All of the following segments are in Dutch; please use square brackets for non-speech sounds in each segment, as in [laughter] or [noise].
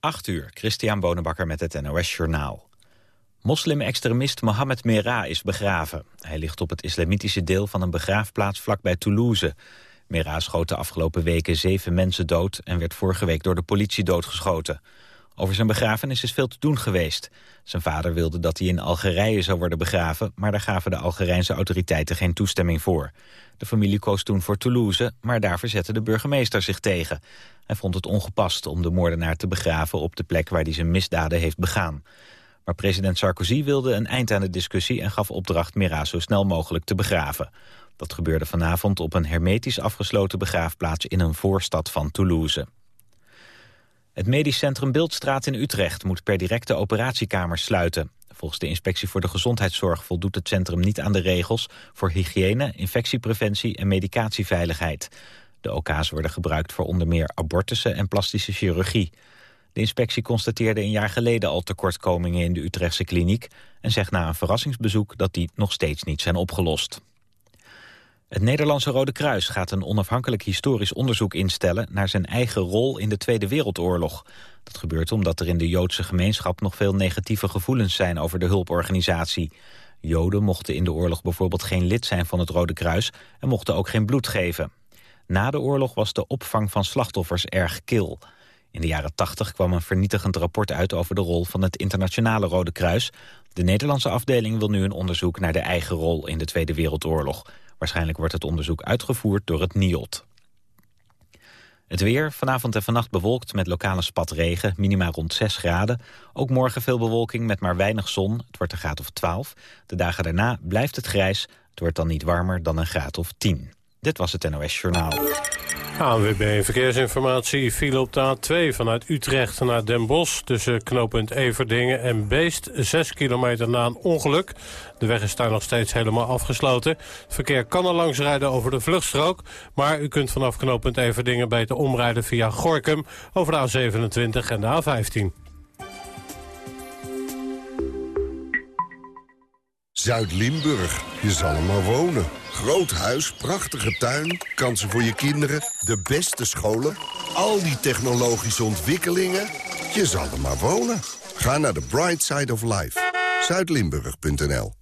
8 uur, Christian Bonenbakker met het NOS Journaal. Moslim-extremist Mohamed Merah is begraven. Hij ligt op het islamitische deel van een begraafplaats vlakbij Toulouse. Merah schoot de afgelopen weken zeven mensen dood... en werd vorige week door de politie doodgeschoten. Over zijn begrafenis is veel te doen geweest. Zijn vader wilde dat hij in Algerije zou worden begraven... maar daar gaven de Algerijnse autoriteiten geen toestemming voor. De familie koos toen voor Toulouse, maar daar verzette de burgemeester zich tegen. Hij vond het ongepast om de moordenaar te begraven... op de plek waar hij zijn misdaden heeft begaan. Maar president Sarkozy wilde een eind aan de discussie... en gaf opdracht Mira zo snel mogelijk te begraven. Dat gebeurde vanavond op een hermetisch afgesloten begraafplaats... in een voorstad van Toulouse. Het medisch centrum Beeldstraat in Utrecht moet per direct de operatiekamers sluiten. Volgens de Inspectie voor de Gezondheidszorg voldoet het centrum niet aan de regels voor hygiëne, infectiepreventie en medicatieveiligheid. De OK's worden gebruikt voor onder meer abortussen en plastische chirurgie. De inspectie constateerde een jaar geleden al tekortkomingen in de Utrechtse kliniek... en zegt na een verrassingsbezoek dat die nog steeds niet zijn opgelost. Het Nederlandse Rode Kruis gaat een onafhankelijk historisch onderzoek instellen naar zijn eigen rol in de Tweede Wereldoorlog. Dat gebeurt omdat er in de Joodse gemeenschap nog veel negatieve gevoelens zijn over de hulporganisatie. Joden mochten in de oorlog bijvoorbeeld geen lid zijn van het Rode Kruis en mochten ook geen bloed geven. Na de oorlog was de opvang van slachtoffers erg kil. In de jaren 80 kwam een vernietigend rapport uit over de rol van het internationale Rode Kruis. De Nederlandse afdeling wil nu een onderzoek naar de eigen rol in de Tweede Wereldoorlog. Waarschijnlijk wordt het onderzoek uitgevoerd door het NIOT. Het weer, vanavond en vannacht bewolkt met lokale spatregen, minima rond 6 graden. Ook morgen veel bewolking met maar weinig zon, het wordt een graad of 12. De dagen daarna blijft het grijs, het wordt dan niet warmer dan een graad of 10. Dit was het NOS Journaal. ANWB Verkeersinformatie viel op de A2 vanuit Utrecht naar Den Bosch... tussen knooppunt Everdingen en Beest, 6 kilometer na een ongeluk. De weg is daar nog steeds helemaal afgesloten. Het verkeer kan er langs rijden over de vluchtstrook... maar u kunt vanaf knooppunt Everdingen beter omrijden via Gorkum... over de A27 en de A15. Zuid-Limburg, je zal er maar wonen. Groot huis, prachtige tuin, kansen voor je kinderen, de beste scholen... al die technologische ontwikkelingen, je zal er maar wonen. Ga naar de Bright Side of Life. Zuidlimburg.nl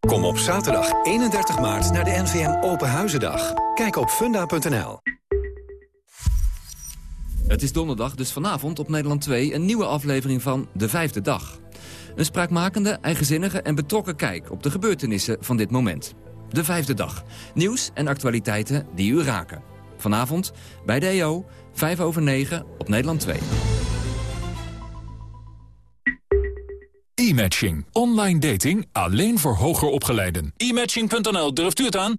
Kom op zaterdag 31 maart naar de NVM Open Huizendag. Kijk op funda.nl. Het is donderdag, dus vanavond op Nederland 2 een nieuwe aflevering van De Vijfde Dag. Een spraakmakende, eigenzinnige en betrokken kijk op de gebeurtenissen van dit moment. De Vijfde Dag. Nieuws en actualiteiten die u raken. Vanavond bij de EO, 5 over 9 op Nederland 2. E-matching. Online dating alleen voor hoger opgeleiden. E-matching.nl, durft u het aan?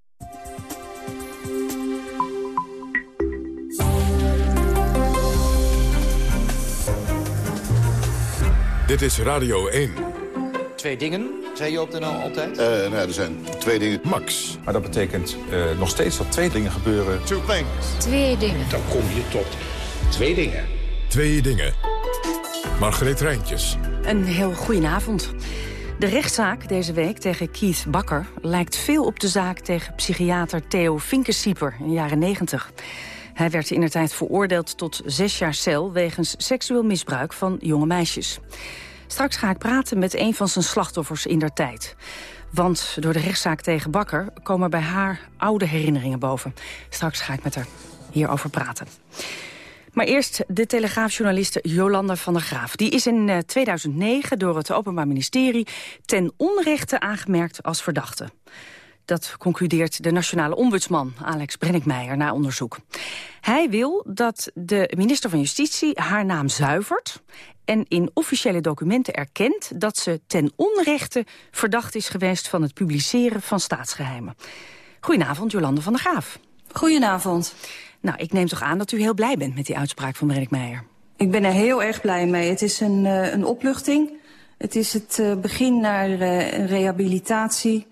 Dit is Radio 1. Twee dingen, zei je op de NL altijd? Uh, nou, er zijn twee dingen. Max. Maar dat betekent uh, nog steeds dat twee dingen gebeuren. Two things. Twee dingen. Dan kom je tot twee dingen. Twee dingen. Margreet Rijntjes. Een heel goedenavond. De rechtszaak deze week tegen Keith Bakker lijkt veel op de zaak tegen psychiater Theo Vinkensieper in de jaren 90. Hij werd in de tijd veroordeeld tot zes jaar cel... wegens seksueel misbruik van jonge meisjes. Straks ga ik praten met een van zijn slachtoffers in der tijd. Want door de rechtszaak tegen Bakker komen bij haar oude herinneringen boven. Straks ga ik met haar hierover praten. Maar eerst de telegraafjournaliste Jolanda van der Graaf. Die is in 2009 door het Openbaar Ministerie ten onrechte aangemerkt als verdachte. Dat concludeert de nationale ombudsman Alex Brenninkmeijer na onderzoek. Hij wil dat de minister van Justitie haar naam zuivert... en in officiële documenten erkent dat ze ten onrechte verdacht is geweest... van het publiceren van staatsgeheimen. Goedenavond, Jolande van der Graaf. Goedenavond. Nou, ik neem toch aan dat u heel blij bent met die uitspraak van Brenninkmeijer. Ik ben er heel erg blij mee. Het is een, uh, een opluchting. Het is het uh, begin naar uh, rehabilitatie...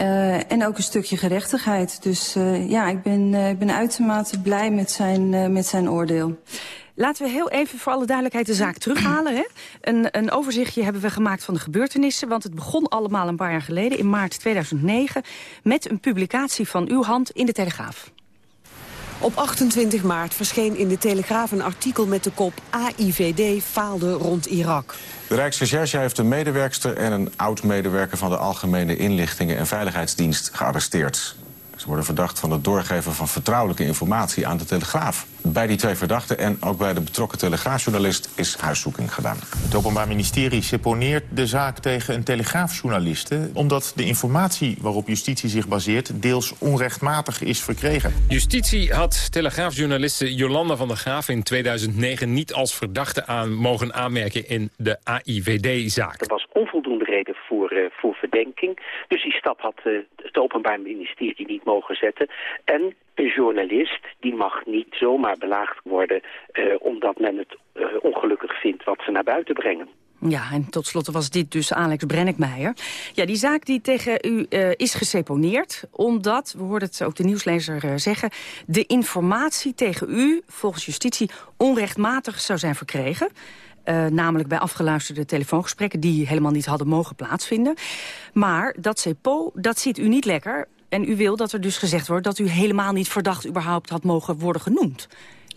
Uh, en ook een stukje gerechtigheid. Dus uh, ja, ik ben, uh, ik ben uitermate blij met zijn, met zijn oordeel. Laten we heel even voor alle duidelijkheid de zaak terughalen. Hè? Een, een overzichtje hebben we gemaakt van de gebeurtenissen... want het begon allemaal een paar jaar geleden, in maart 2009... met een publicatie van uw hand in de Telegraaf. Op 28 maart verscheen in de Telegraaf een artikel met de kop AIVD faalde rond Irak. De Rijksrecherche heeft een medewerkster en een oud-medewerker van de Algemene Inlichtingen en Veiligheidsdienst gearresteerd. Ze worden verdacht van het doorgeven van vertrouwelijke informatie aan de Telegraaf. Bij die twee verdachten en ook bij de betrokken telegraafjournalist is huiszoeking gedaan. Het Openbaar Ministerie seponeert de zaak tegen een telegraafjournaliste... omdat de informatie waarop justitie zich baseert deels onrechtmatig is verkregen. Justitie had telegraafjournaliste Jolanda van der Graaf in 2009 niet als verdachte aan mogen aanmerken in de AIVD-zaak. Er was onvoldoende voor, uh, voor verdenking. Dus die stap had uh, het Openbaar Ministerie niet mogen zetten. En een journalist die mag niet zomaar belaagd worden... Uh, omdat men het ongelukkig vindt wat ze naar buiten brengen. Ja, en tot slot was dit dus Alex Brennickmeijer. Ja, die zaak die tegen u is geseponeerd... omdat, we hoorden het ook de nieuwslezer zeggen... de informatie tegen u, volgens justitie, onrechtmatig zou zijn verkregen... Uh, namelijk bij afgeluisterde telefoongesprekken... die helemaal niet hadden mogen plaatsvinden. Maar dat CEPO, dat ziet u niet lekker. En u wil dat er dus gezegd wordt... dat u helemaal niet verdacht überhaupt had mogen worden genoemd.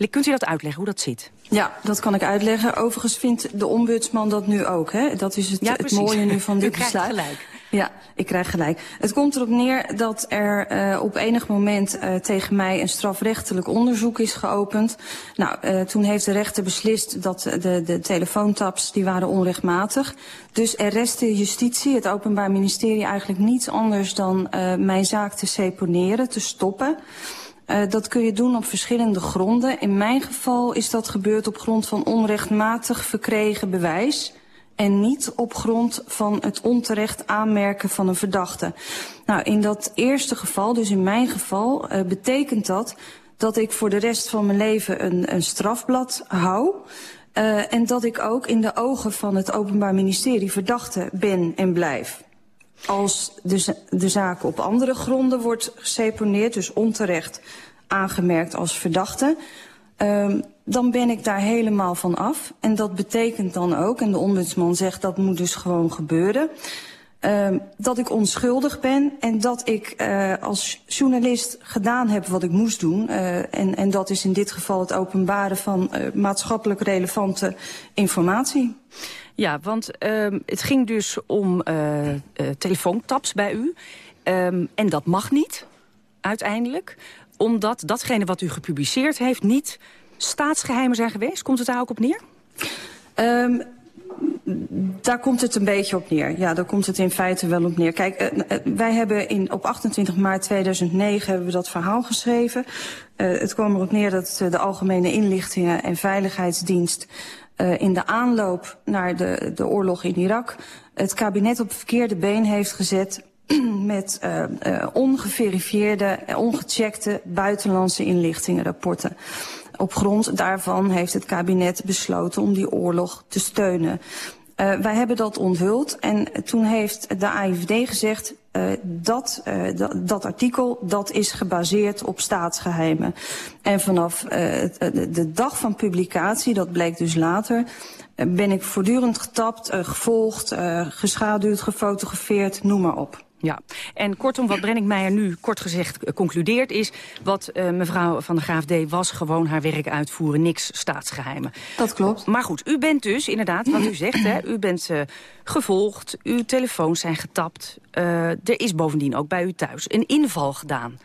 Kunt u dat uitleggen, hoe dat zit? Ja, dat kan ik uitleggen. Overigens vindt de ombudsman dat nu ook. Hè? Dat is het, ja, het mooie nu van [laughs] dit besluit. gelijk. Ja, ik krijg gelijk. Het komt erop neer dat er uh, op enig moment uh, tegen mij een strafrechtelijk onderzoek is geopend. Nou, uh, toen heeft de rechter beslist dat de, de telefoontaps die waren onrechtmatig. Dus er restte justitie, het Openbaar Ministerie, eigenlijk niets anders dan mijn zaak te seponeren, te stoppen. Uh, dat kun je doen op verschillende gronden. In mijn geval is dat gebeurd op grond van onrechtmatig verkregen bewijs en niet op grond van het onterecht aanmerken van een verdachte. Nou, in dat eerste geval, dus in mijn geval, uh, betekent dat dat ik voor de rest van mijn leven een, een strafblad hou. Uh, en dat ik ook in de ogen van het Openbaar Ministerie verdachte ben en blijf. Als de, de zaak op andere gronden wordt geseponeerd, dus onterecht aangemerkt als verdachte... Um, dan ben ik daar helemaal van af. En dat betekent dan ook, en de ombudsman zegt dat moet dus gewoon gebeuren... Um, dat ik onschuldig ben en dat ik uh, als journalist gedaan heb wat ik moest doen. Uh, en, en dat is in dit geval het openbaren van uh, maatschappelijk relevante informatie. Ja, want um, het ging dus om telefoontaps bij u. Um, en dat mag niet, uiteindelijk. Omdat datgene wat u gepubliceerd heeft niet staatsgeheimen zijn geweest? Komt het daar ook op neer? Um, daar komt het een beetje op neer. Ja, daar komt het in feite wel op neer. Kijk, uh, uh, wij hebben in, op 28 maart 2009 hebben we dat verhaal geschreven. Uh, het kwam erop neer dat de Algemene Inlichtingen en Veiligheidsdienst... in de aanloop naar de, de oorlog in Irak... het kabinet op verkeerde been heeft gezet [clears throat] met uh, ongeverifieerde, ongecheckte buitenlandse inlichtingenrapporten. Op grond daarvan heeft het kabinet besloten om die oorlog te steunen. Uh, wij hebben dat onthuld en toen heeft de AIVD gezegd... Uh, dat, uh, dat, artikel dat is gebaseerd op staatsgeheimen. En vanaf de dag van publicatie, dat bleek dus later... ben ik voortdurend getapt, gevolgd, geschaduwd, gefotografeerd, noem maar op. Ja, en kortom, wat Brenninkmeijer nu kort gezegd concludeert is... wat uh, mevrouw Van der Graaf deed, was gewoon haar werk uitvoeren, niks staatsgeheimen. Dat klopt. Maar goed, u bent dus inderdaad, wat u zegt, hè, u bent uh, gevolgd, uw telefoons zijn getapt. Uh, er is bovendien ook bij u thuis een inval gedaan.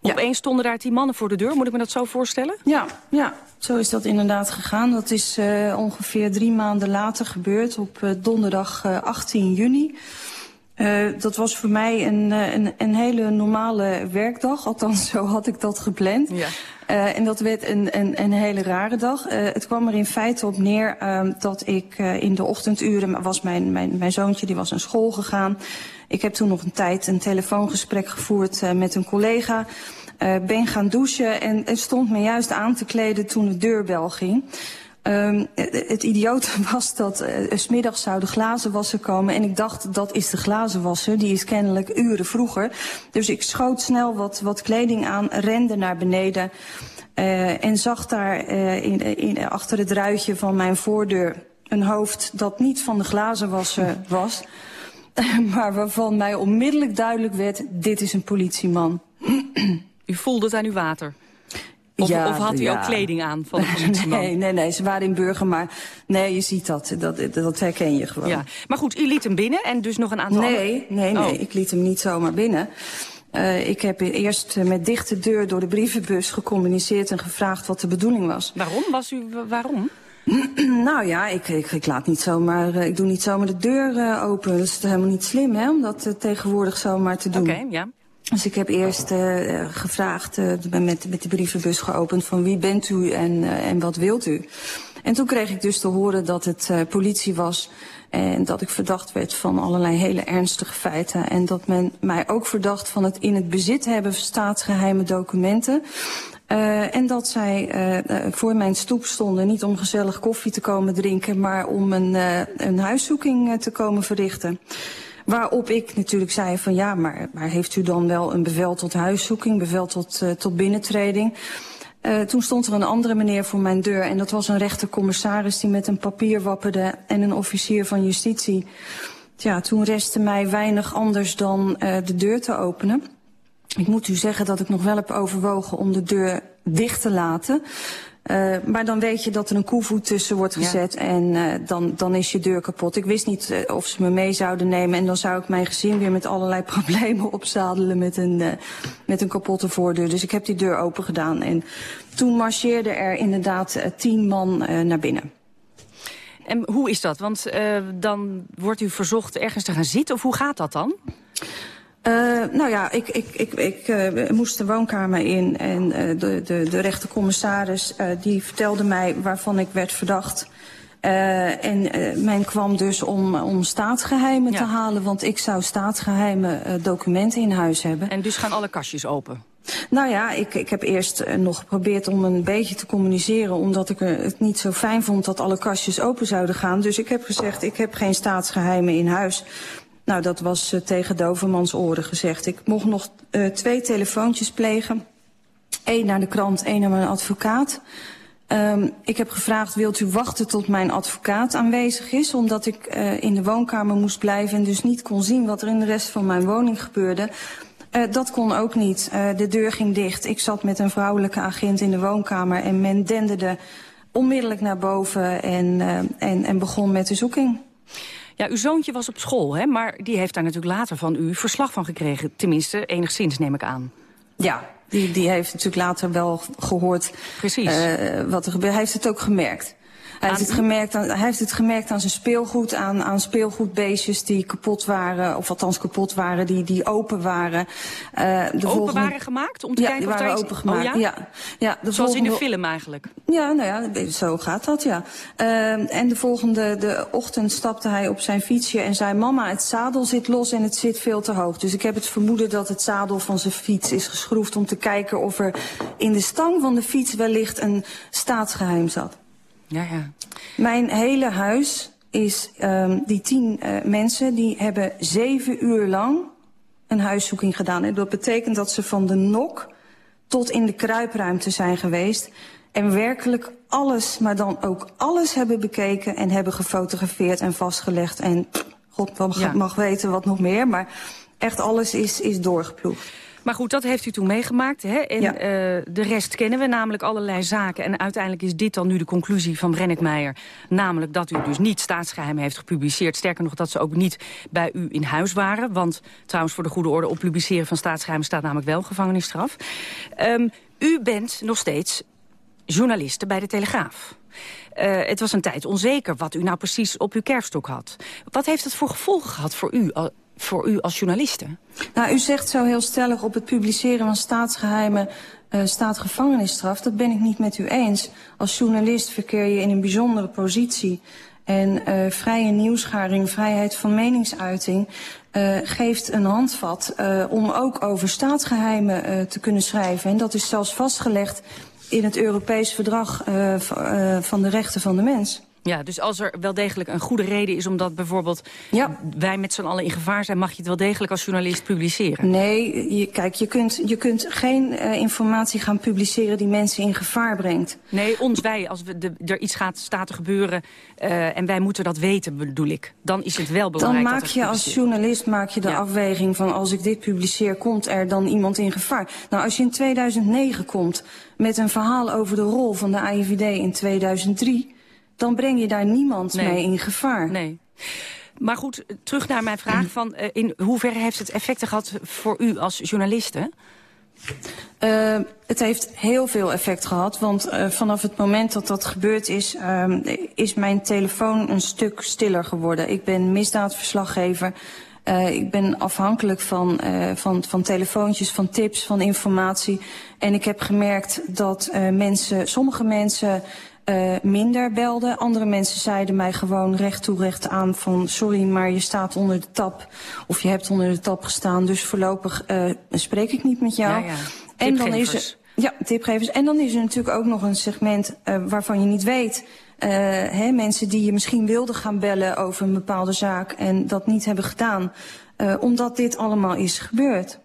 Ja. Opeens stonden daar tien mannen voor de deur, moet ik me dat zo voorstellen? Ja, ja. zo is dat inderdaad gegaan. Dat is ongeveer drie maanden later gebeurd, op donderdag 18 juni... Uh, dat was voor mij een, een, een, hele normale werkdag. [laughs] Althans, zo had ik dat gepland. Ja. Uh, en dat werd een, een, een hele rare dag. Uh, het kwam er in feite op neer dat ik in de ochtenduren... was mijn, mijn, mijn zoontje, die was naar school gegaan. Ik heb toen nog een tijd een telefoongesprek gevoerd met een collega... ben gaan douchen en, en stond me juist aan te kleden toen de deurbel ging... Um, het idiote [laughs] was dat uh, smiddags zouden glazenwasser komen. En ik dacht, dat is de glazenwasser. Die is kennelijk uren vroeger. Dus ik schoot snel wat, wat kleding aan, rende naar beneden. Uh, en zag daar uh, in, in, achter het ruitje van mijn voordeur een hoofd dat niet van de glazenwasser [laughs] was. [laughs] maar waarvan mij onmiddellijk duidelijk werd, dit is een politieman. [clears throat] U voelde het aan uw water? Of, Ja, of had u ja. ook kleding aan van de [laughs] politieman? Nee, nee, nee, ze waren in Burger, maar nee, je ziet dat. Dat, dat herken je gewoon. Ja. Maar goed, u liet hem binnen en dus nog een aantal Nee, nee, nee, Oh. ik liet hem niet zomaar binnen. Eh, ik heb eerst met dichte deur door de brievenbus gecommuniceerd en gevraagd wat de bedoeling was. Waarom? Was u, wa- waarom? [clears throat] nou ja, ik, ik, ik laat niet zomaar, eh, ik doe niet zomaar de deur eh, open. Dat is helemaal niet slim, hè, om dat tegenwoordig zomaar te doen. Oké, ja. Dus ik heb eerst eh, gevraagd, eh, met, met de brievenbus geopend, van wie bent u en, eh, en wat wilt u? En toen kreeg ik dus te horen dat het eh, politie was en dat ik verdacht werd van allerlei hele ernstige feiten. En dat men mij ook verdacht van het in het bezit hebben van staatsgeheime documenten. Eh, en dat zij eh, eh, voor mijn stoep stonden, niet om gezellig koffie te komen drinken, maar om een, eh, een huiszoeking eh, te komen verrichten. Waarop ik natuurlijk zei van ja, maar, maar heeft u dan wel een bevel tot huiszoeking, bevel tot, eh, tot binnentreding? Eh, toen stond er een andere meneer voor mijn deur en dat was een rechtercommissaris die met een papier wapperde en een officier van justitie. Ja, toen restte mij weinig anders dan eh, de deur te openen. Ik moet u zeggen dat ik nog wel heb overwogen om de deur dicht te laten. Uh, maar dan weet je dat er een koevoet tussen wordt gezet ja. en uh, dan, dan is je deur kapot. Ik wist niet uh, of ze me mee zouden nemen en dan zou ik mijn gezin weer met allerlei [laughs] problemen opzadelen met een, met een kapotte voordeur. Dus ik heb die deur open gedaan en toen marcheerde er inderdaad tien man naar binnen. En hoe is dat? Want dan wordt u verzocht ergens te gaan zitten of hoe gaat dat dan? Uh, nou ja, ik, ik, ik, ik uh, moest de woonkamer in en uh, de, de, de rechtercommissaris die vertelde mij waarvan ik werd verdacht. en men kwam dus om, om staatsgeheimen ja. te halen, want ik zou staatsgeheime documenten in huis hebben. En dus gaan alle kastjes open? Nou ja, ik, ik heb eerst nog geprobeerd om een beetje te communiceren... omdat ik het niet zo fijn vond dat alle kastjes open zouden gaan. Dus ik heb gezegd, ik heb geen staatsgeheimen in huis. Nou, dat was uh, tegen Dovermans oren gezegd. Ik mocht nog uh, twee telefoontjes plegen. Eén naar de krant, één naar mijn advocaat. Um, ik heb gevraagd, wilt u wachten tot mijn advocaat aanwezig is? Omdat ik uh, in de woonkamer moest blijven en dus niet kon zien wat er in de rest van mijn woning gebeurde. Dat kon ook niet. De deur ging dicht. Ik zat met een vrouwelijke agent in de woonkamer en men denderde onmiddellijk naar boven en, en, en begon met de zoeking. Ja, uw zoontje was op school, hè? maar die heeft daar natuurlijk later van u verslag van gekregen. Tenminste, enigszins neem ik aan. Ja, die, die heeft natuurlijk later wel gehoord Precies. Uh, wat er gebeurt. Hij heeft het ook gemerkt. Hij heeft, het gemerkt aan, hij heeft het gemerkt aan zijn speelgoed, aan, aan speelgoedbeestjes die kapot waren, of althans kapot waren, die, die open waren. Uh, de open volgende... waren gemaakt? Om te ja, kijken die of waren open iets... gemaakt. Oh, ja? Ja, ja, de Zoals volgende... in de film eigenlijk? Ja, nou ja, zo gaat dat, ja. Uh, en de volgende de ochtend stapte hij op zijn fietsje en zei... mama, het zadel zit los en het zit veel te hoog. Dus ik heb het vermoeden dat het zadel van zijn fiets is geschroefd... om te kijken of er in de stang van de fiets wellicht een staatsgeheim zat. Ja, ja. Mijn hele huis is, um, die tien uh, mensen, die hebben zeven uur lang een huiszoeking gedaan. En dat betekent dat ze van de nok tot in de kruipruimte zijn geweest. En werkelijk alles, maar dan ook alles hebben bekeken en hebben gefotografeerd en vastgelegd. En god mag, ja. mag weten wat nog meer, maar echt alles is, is doorgeploegd. Maar goed, dat heeft u toen meegemaakt. Hè? En ja. uh, de rest kennen we, namelijk allerlei zaken. En uiteindelijk is dit dan nu de conclusie van Brennickmeijer. Namelijk dat u dus niet staatsgeheim heeft gepubliceerd. Sterker nog, dat ze ook niet bij u in huis waren. Want trouwens, voor de goede orde, op publiceren van staatsgeheimen... staat namelijk wel gevangenisstraf. Um, u bent nog steeds journaliste bij de Telegraaf. Uh, het was een tijd onzeker wat u nou precies op uw kerfstok had. Wat heeft het voor gevolgen gehad voor u voor u als journaliste? Nou, u zegt zo heel stellig op het publiceren van staatsgeheimen uh, staat gevangenisstraf. Dat ben ik niet met u eens. Als journalist verkeer je in een bijzondere positie. En uh, vrije nieuwsgaring, vrijheid van meningsuiting uh, geeft een handvat om ook over staatsgeheimen te kunnen schrijven. En dat is zelfs vastgelegd in het Europees Verdrag van de Rechten van de Mens. Ja, dus als er wel degelijk een goede reden is... omdat bijvoorbeeld wij met z'n allen in gevaar zijn... mag je het wel degelijk als journalist publiceren? Nee, je, kijk, je kunt, je kunt geen uh, informatie gaan publiceren... die mensen in gevaar brengt. Nee, ons wij, als we de, er iets gaat, staat te gebeuren... Uh, en wij moeten dat weten, bedoel ik. Dan is het wel belangrijk Dan maak je als journalist maak je de ja. afweging van... als ik dit publiceer, komt er dan iemand in gevaar? Nou, als je in 2009 komt met een verhaal over de rol van de AIVD in 2003 dan breng je daar niemand nee. mee in gevaar. Nee. Maar goed, terug naar mijn vraag. Van, uh, in hoeverre heeft het effecten gehad voor u als journaliste? Uh, het heeft heel veel effect gehad, want uh, vanaf het moment dat dat gebeurd is... Uh, is mijn telefoon een stuk stiller geworden. Ik ben misdaadverslaggever. Ik ben afhankelijk van, van, van telefoontjes, van tips, van informatie. En ik heb gemerkt dat mensen, sommige mensen uh, minder belden. Andere mensen zeiden mij gewoon recht toe recht aan van... sorry, maar je staat onder de tap of je hebt onder de tap gestaan... dus voorlopig uh, spreek ik niet met jou. Ja, ja. En dan is er, ja, tipgevers. En dan is er natuurlijk ook nog een segment uh, waarvan je niet weet... Uh, hè, mensen die je misschien wilden gaan bellen over een bepaalde zaak... en dat niet hebben gedaan, uh, omdat dit allemaal is gebeurd.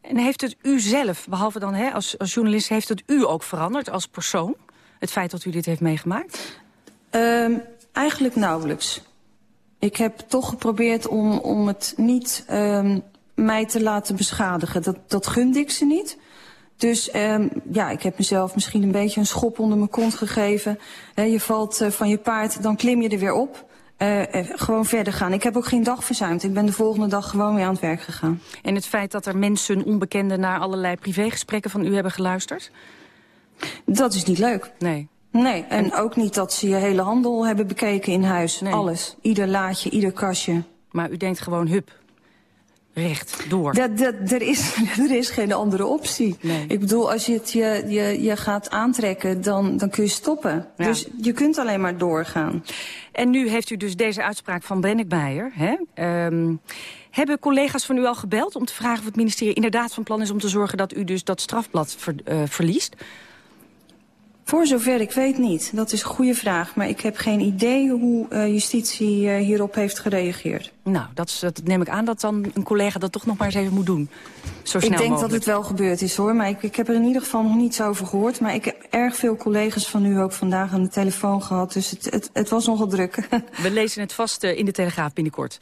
En heeft het u zelf, behalve dan hè, als, als journalist... heeft het u ook veranderd als persoon? Het feit dat u dit heeft meegemaakt? Uh, eigenlijk nauwelijks. Ik heb toch geprobeerd om, om het niet uh, mij te laten beschadigen. Dat, dat gunde ik ze niet. Dus um, ja, ik heb mezelf misschien een beetje een schop onder mijn kont gegeven. He, je valt uh, van je paard, dan klim je er weer op. Uh, gewoon verder gaan. Ik heb ook geen dag verzuimd. Ik ben de volgende dag gewoon weer aan het werk gegaan. En het feit dat er mensen, onbekenden... naar allerlei privégesprekken van u hebben geluisterd? Dat is niet leuk. Nee. Nee, en, ook niet dat ze je hele handel hebben bekeken in huis. Nee. Alles. Ieder laadje, ieder kastje. Maar u denkt gewoon, hup, recht, door. Dat, dat, er, is, [laughs] er is geen andere optie. Nee. Ik bedoel, als je het je, je, je gaat aantrekken, dan, dan kun je stoppen. Ja. Dus je kunt alleen maar doorgaan. En nu heeft u dus deze uitspraak van Brennick Beijer. Hè? Um, hebben collega's van u al gebeld om te vragen of het ministerie inderdaad van plan is... om te zorgen dat u dus dat strafblad ver, uh, verliest? Voor zover ik weet niet. Dat is een goede vraag. Maar ik heb geen idee hoe uh, justitie uh, hierop heeft gereageerd. Nou, dat, is, dat neem ik aan dat dan een collega dat toch nog maar eens even moet doen. Zo snel ik denk mogelijk. dat het wel gebeurd is hoor. Maar ik, ik heb er in ieder geval nog niets over gehoord. Maar ik heb erg veel collega's van u ook vandaag aan de telefoon gehad. Dus het, het, het was nogal druk. We lezen het vast uh, in de Telegraaf binnenkort.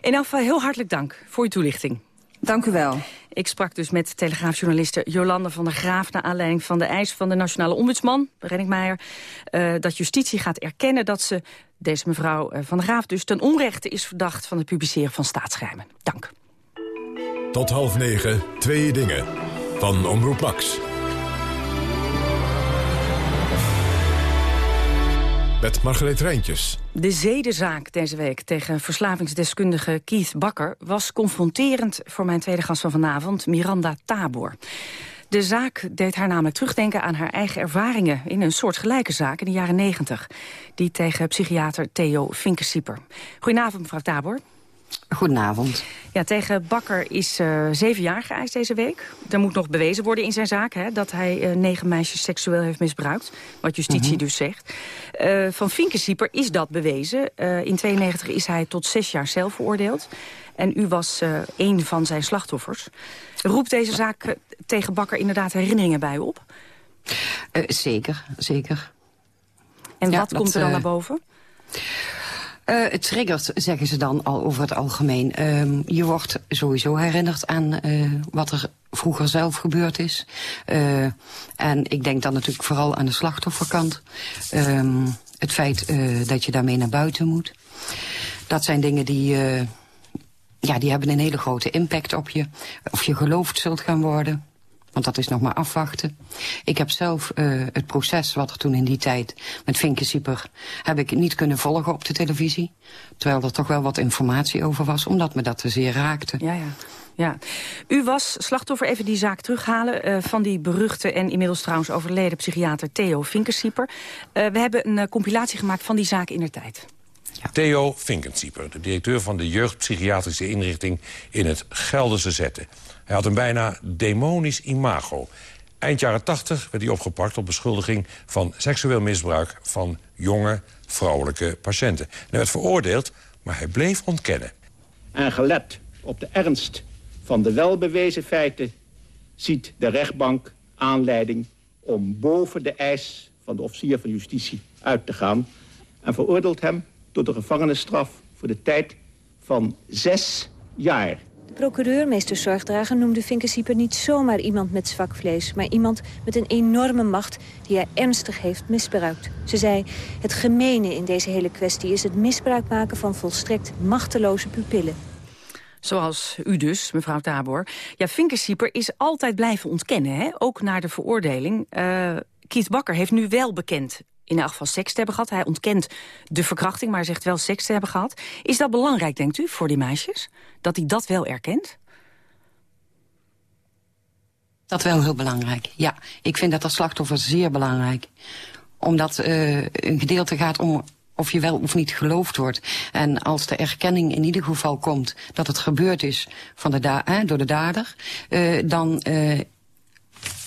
In elk geval heel hartelijk dank voor uw toelichting. Dank u wel. Ik sprak dus met telegraafjournaliste Jolande van der Graaf... naar aanleiding van de eis van de nationale ombudsman, Rennickmeijer... Uh, dat justitie gaat erkennen dat ze, deze mevrouw uh, van der Graaf... dus ten onrechte is verdacht van het publiceren van staatsgeheimen. Dank. Tot half negen, twee dingen. Van Omroep Max. Met Margreet Rijntjes. De zedenzaak deze week tegen verslavingsdeskundige Keith Bakker... was confronterend voor mijn tweede gast van vanavond, Miranda Tabor. De zaak deed haar namelijk terugdenken aan haar eigen ervaringen... in een soortgelijke zaak in de jaren negentig. Die tegen psychiater Theo Vinkensieper. Goedenavond, mevrouw Tabor. Goedenavond. Ja, tegen Bakker is uh, zeven jaar geëist deze week. Er moet nog bewezen worden in zijn zaak... Hè, dat hij uh, negen meisjes seksueel heeft misbruikt. Wat justitie mm -hmm. dus zegt. Uh, van Vinkensieper is dat bewezen. in 92 is hij tot zes jaar zelf veroordeeld. En u was een van zijn slachtoffers. Roept deze zaak tegen Bakker inderdaad herinneringen bij op? zeker, zeker. En ja, wat dat, komt er dan naar boven? Uh, het triggert, zeggen ze dan al over het algemeen. Uh, je wordt sowieso herinnerd aan uh, wat er vroeger zelf gebeurd is. Uh, en ik denk dan natuurlijk vooral aan de slachtofferkant. Um, het feit dat je daarmee naar buiten moet. Dat zijn dingen die, ja, die hebben een hele grote impact op je. Of je geloofd zult gaan worden. Want dat is nog maar afwachten. Ik heb zelf uh, het proces wat er toen in die tijd met Vinkensieper... heb ik niet kunnen volgen op de televisie. Terwijl er toch wel wat informatie over was, omdat me dat te zeer raakte. Ja, ja. Ja. U was slachtoffer, even die zaak terughalen... Uh, van die beruchte en inmiddels trouwens overleden psychiater Theo Vinkensieper. Uh, we hebben een uh, compilatie gemaakt van die zaak in der tijd. Ja. Theo Vinkensieper, de directeur van de jeugdpsychiatrische inrichting... in het Gelderse Zetten. Hij had een bijna demonisch imago. Eind jaren 80 werd hij opgepakt op beschuldiging van seksueel misbruik... van jonge vrouwelijke patiënten. Hij werd veroordeeld, maar hij bleef ontkennen. En gelet op de ernst van de welbewezen feiten... ziet de rechtbank aanleiding om boven de eis van de officier van justitie uit te gaan... en veroordeelt hem tot een gevangenisstraf voor de tijd van zes jaar. Procureur, meester Zorgdrager, noemde Vinkensieper niet zomaar iemand met zwak vlees... maar iemand met een enorme macht die hij ernstig heeft misbruikt. Ze zei, het gemene in deze hele kwestie is het misbruik maken van volstrekt machteloze pupillen. Zoals u dus, mevrouw Tabor. Ja, Vinkensieper is altijd blijven ontkennen, hè? ook na de veroordeling. Uh, Bakker heeft nu wel bekend in elk geval seks te hebben gehad. Hij ontkent de verkrachting, maar zegt wel seks te hebben gehad. Is dat belangrijk, denkt u, voor die meisjes? Dat hij dat wel erkent? Dat wel heel belangrijk, ja. Ik vind dat als slachtoffer zeer belangrijk. Omdat uh, een gedeelte gaat om of je wel of niet geloofd wordt. En als de erkenning in ieder geval komt dat het gebeurd is van de eh, door de dader... Uh, dan uh,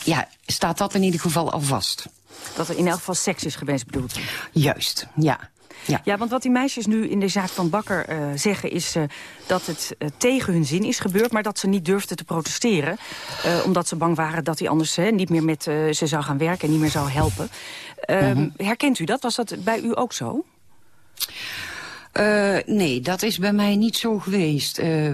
ja, staat dat in ieder geval al vast. Dat er in elk geval seks is geweest, bedoelt u? Juist, ja. Ja. ja, want wat die meisjes nu in de zaak van Bakker uh, zeggen... is uh, dat het uh, tegen hun zin is gebeurd... maar dat ze niet durfden te protesteren. omdat ze bang waren dat hij anders niet meer met ze zou gaan werken... en niet meer zou helpen. -huh. Mhm. Herkent u dat? Was dat bij u ook zo? Uh, nee, dat is bij mij niet zo geweest. Uh,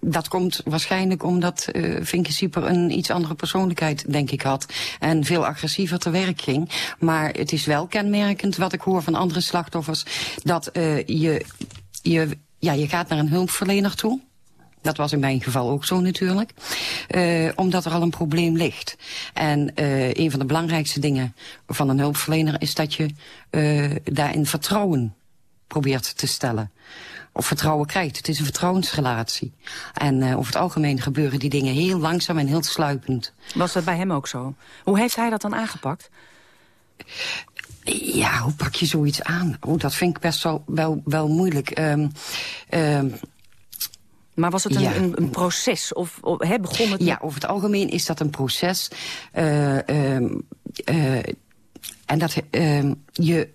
dat komt waarschijnlijk omdat uh, Vinke Sieper een iets andere persoonlijkheid, denk ik, had. En veel agressiever te werk ging. Maar het is wel kenmerkend, wat ik hoor van andere slachtoffers... dat je, je, ja, je gaat naar een hulpverlener toe... Dat was in mijn geval ook zo natuurlijk. Uh, omdat er al een probleem ligt. En uh, een van de belangrijkste dingen van een hulpverlener... is dat je uh, daarin vertrouwen probeert te stellen. Of vertrouwen krijgt. Het is een vertrouwensrelatie. En over het algemeen gebeuren die dingen heel langzaam en heel sluipend. Was dat bij hem ook zo? Hoe heeft hij dat dan aangepakt? Ja, hoe pak je zoiets aan? Oh, dat vind ik best wel, wel, wel moeilijk. Um, um, maar was het een, ja. een, een proces? Of, begon het... Ja, over het algemeen is dat een proces. Uh, uh, uh, en dat je...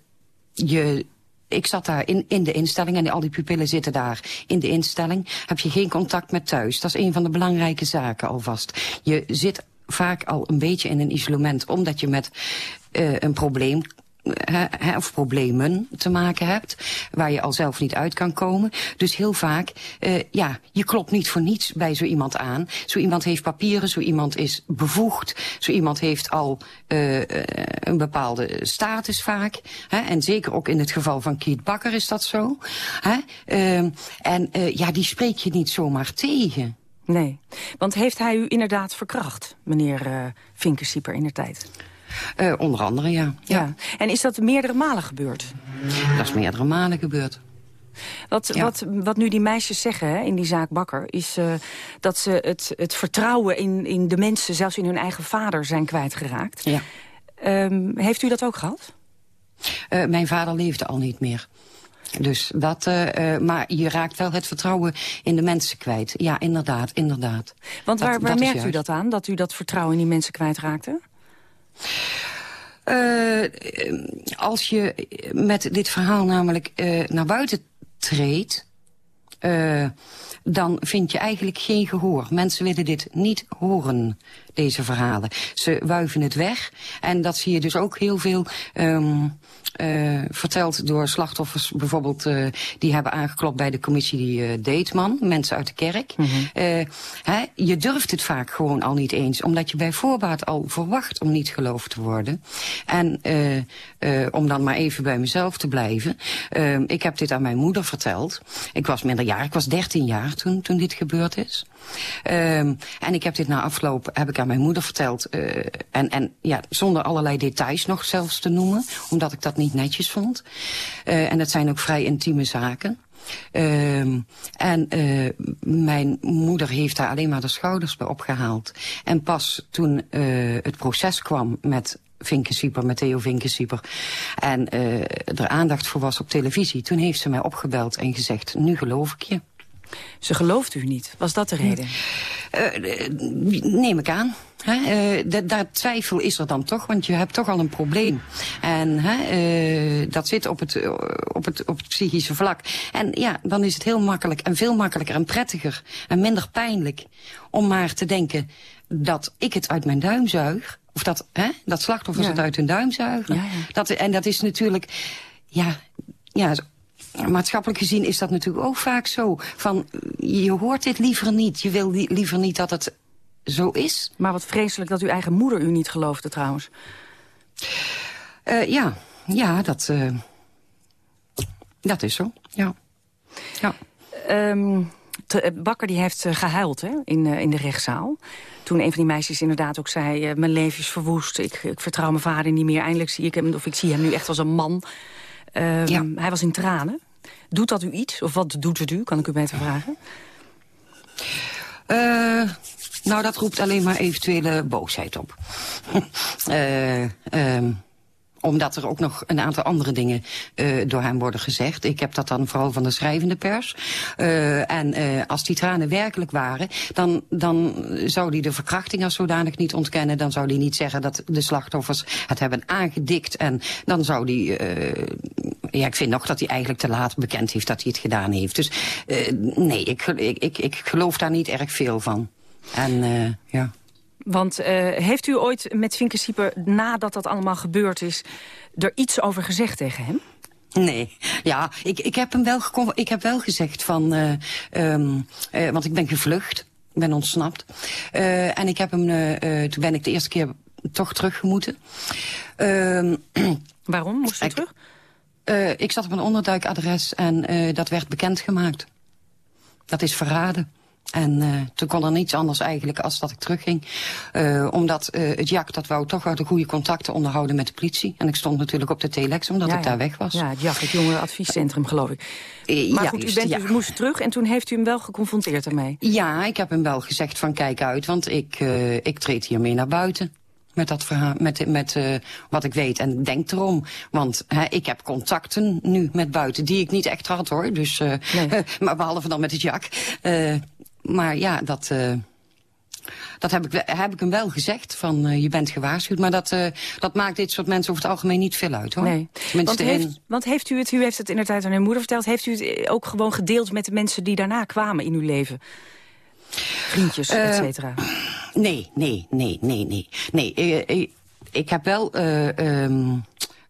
je ik zat daar in, in de instelling en al die pupillen zitten daar in de instelling. Heb je geen contact met thuis. Dat is een van de belangrijke zaken alvast. Je zit vaak al een beetje in een isolement... omdat je met een probleem he, of problemen te maken hebt... waar je al zelf niet uit kan komen. Dus heel vaak, uh, ja, je klopt niet voor niets bij zo iemand aan. Zo iemand heeft papieren, zo iemand is bevoegd... zo iemand heeft al uh, een bepaalde status vaak. Hè, en zeker ook in het geval van Kiet Bakker is dat zo. Hè? Uh, en ja, die spreek je niet zomaar tegen. Nee, want heeft hij u inderdaad verkracht, meneer uh, Vinkensieper, in de tijd? Uh, onder andere, ja. ja. En is dat meerdere malen gebeurd? Dat is meerdere malen gebeurd. Wat, ja. wat, wat nu die meisjes zeggen hè, in die zaak Bakker... is uh, dat ze het, het vertrouwen in, in de mensen, zelfs in hun eigen vader, zijn kwijtgeraakt. Ja. Um, heeft u dat ook gehad? Uh, mijn vader leefde al niet meer. Dus dat, uh, maar je raakt wel het vertrouwen in de mensen kwijt. Ja, inderdaad, inderdaad. Want waar, dat, waar dat merkt u dat aan, dat u dat vertrouwen in die mensen kwijtraakte? Uh, als je met dit verhaal namelijk uh, naar buiten treedt... Dan vind je eigenlijk geen gehoor. Mensen willen dit niet horen, deze verhalen. Ze wuiven het weg. En dat zie je dus ook heel veel... Um, uh, verteld door slachtoffers bijvoorbeeld... Uh, die hebben aangeklopt bij de commissie uh, Deetman, mensen uit de kerk. Mm -hmm. hè, je durft het vaak gewoon al niet eens... omdat je bij voorbaat al verwacht om niet geloofd te worden. En om dan maar even bij mezelf te blijven... ik heb dit aan mijn moeder verteld. Ik was minderjarig, ik was 13 jaar toen, toen dit gebeurd is. Um, en ik heb dit na afloop heb ik aan mijn moeder verteld. Uh, en, en ja, zonder allerlei details nog zelfs te noemen. Omdat ik dat niet netjes vond. Uh, en dat zijn ook vrij intieme zaken. Um, en uh, mijn moeder heeft daar alleen maar de schouders bij opgehaald. En pas toen het proces kwam met Vinkensieper, met Theo Vinkensieper. En er aandacht voor was op televisie. Toen heeft ze mij opgebeld en gezegd, nu geloof ik je. Ze gelooft u niet. Was dat de reden? Uh, neem ik aan. He, uh, daar twijfel is er dan toch, want je hebt toch al een probleem. En uh, dat zit op het, op, het, op het psychische vlak. En ja, dan is het heel makkelijk en veel makkelijker en prettiger en minder pijnlijk... om maar te denken dat ik het uit mijn duim zuig. Of dat, hè, dat slachtoffers ja. het uit hun duim zuigen. Ja, ja. Dat, en dat is natuurlijk... Ja, ja, maatschappelijk gezien is dat natuurlijk ook vaak zo. Van, je hoort dit liever niet. Je wil liever niet dat het zo is. Maar wat vreselijk dat uw eigen moeder u niet geloofde trouwens. Uh, ja, ja, dat, uh, dat is zo, ja. ja. Um, Bakker die heeft gehuild hè, in, in de rechtszaal. Toen een van die meisjes inderdaad ook zei... mijn leven is verwoest, ik, ik vertrouw mijn vader niet meer. Eindelijk zie ik hem, of ik zie hem nu echt als een man. Um, ja. Hij was in tranen. Doet dat u iets? Of wat doet het u, kan ik u beter vragen? Uh, nou, dat roept alleen maar eventuele boosheid op. uh, [laughs] um, omdat er ook nog een aantal andere dingen uh, door hem worden gezegd. Ik heb dat dan vooral van de schrijvende pers. Uh, en uh, als die tranen werkelijk waren, dan, dan zou hij de verkrachting als zodanig niet ontkennen. Dan zou hij niet zeggen dat de slachtoffers het hebben aangedikt. En dan zou hij... ja, ik vind nog dat hij eigenlijk te laat bekend heeft dat hij het gedaan heeft. Dus nee, ik, ik, ik, ik geloof daar niet erg veel van. En ja... Want uh, heeft u ooit met Vinkensieper, nadat dat allemaal gebeurd is... er iets over gezegd tegen hem? Nee, ja, ik, ik, heb hem wel, ik heb wel gezegd van... Uh, um, uh, want ik ben gevlucht, ik ben ontsnapt. en ik heb hem, toen ben ik de eerste keer toch teruggemoeten. Ehm, [clears throat] Waarom moest u terug? ik zat op een onderduikadres en dat werd bekendgemaakt. Dat is verraden. En uh, toen kon er niets anders eigenlijk als dat ik terugging. Uh, omdat uh, het JAK, dat wou toch wel de goede contacten onderhouden met de politie. En ik stond natuurlijk op de telex omdat ja, ik daar weg was. Ja, het JAK, het Jongerenadviescentrum geloof ik. Maar ja, goed, u bent, dus, moest terug en toen heeft u hem wel geconfronteerd ermee? Ja, ik heb hem wel gezegd van kijk uit, want ik, ik treed hiermee naar buiten met dat verhaal, met, met uh, wat ik weet. En denk erom, want hè, ik heb contacten nu met buiten die ik niet echt had hoor. Dus, uh, nee. [laughs] maar behalve dan met het jak. Uh, maar ja, dat... Uh, dat heb ik, heb ik hem wel gezegd, van uh, je bent gewaarschuwd. Maar dat, uh, dat maakt dit soort mensen over het algemeen niet veel uit, hoor. Nee. Want heeft, want heeft u het, u heeft het inderdaad aan uw moeder verteld... heeft u het ook gewoon gedeeld met de mensen die daarna kwamen in uw leven? Vriendjes, et cetera. Nee, nee, nee, nee, nee. Nee, ik, ik heb wel... Um,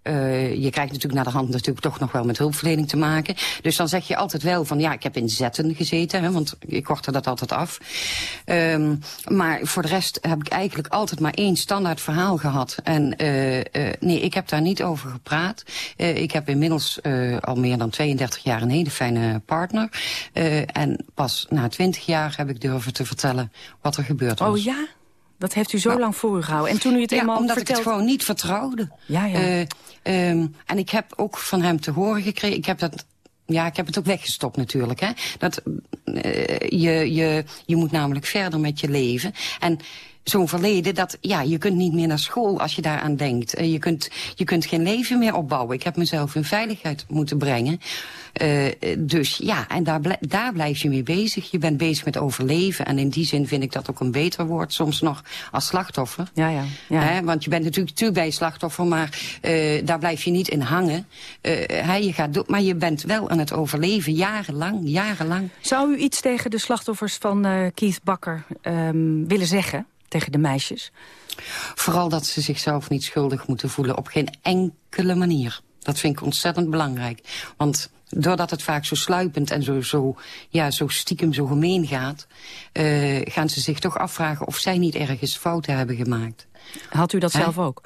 uh, je krijgt natuurlijk naar de hand natuurlijk toch nog wel met hulpverlening te maken. Dus dan zeg je altijd wel van ja, ik heb in zetten gezeten, hè, want ik kortte dat altijd af. Um, maar voor de rest heb ik eigenlijk altijd maar één standaard verhaal gehad. En uh, nee, ik heb daar niet over gepraat. Ik heb inmiddels al meer dan 32 jaar een hele fijne partner. En pas na 20 jaar heb ik durven te vertellen wat er gebeurd was. Oh ja? Dat heeft u zo nou, lang voor u gehouden. En toen u het ja, eenmaal omdat verteld... ik het gewoon niet vertrouwde. Ja, ja. Uh, um, en ik heb ook van hem te horen gekregen... Ik heb dat ja, ik heb het ook weggestopt natuurlijk. Hè. Dat, uh, je, je, je moet namelijk verder met je leven. En zo'n verleden, dat, ja, je kunt niet meer naar school als je daaraan denkt. Uh, je, kunt, je kunt geen leven meer opbouwen. Ik heb mezelf in veiligheid moeten brengen. Uh, dus ja, en daar, blij, daar blijf je mee bezig. Je bent bezig met overleven. En in die zin vind ik dat ook een beter woord soms nog als slachtoffer. Ja, ja. ja. He, want je bent natuurlijk toe bij slachtoffer, maar uh, daar blijf je niet in hangen. He, je gaat maar je bent wel aan het overleven, jarenlang, jarenlang. Zou u iets tegen de slachtoffers van Keith Bakker um, willen zeggen? Tegen de meisjes? Vooral dat ze zichzelf niet schuldig moeten voelen, op geen enkele manier. Dat vind ik ontzettend belangrijk. Want doordat het vaak zo sluipend en zo, zo, ja, zo stiekem zo gemeen gaat... Uh, gaan ze zich toch afvragen of zij niet ergens fouten hebben gemaakt. Had u dat He? zelf ook?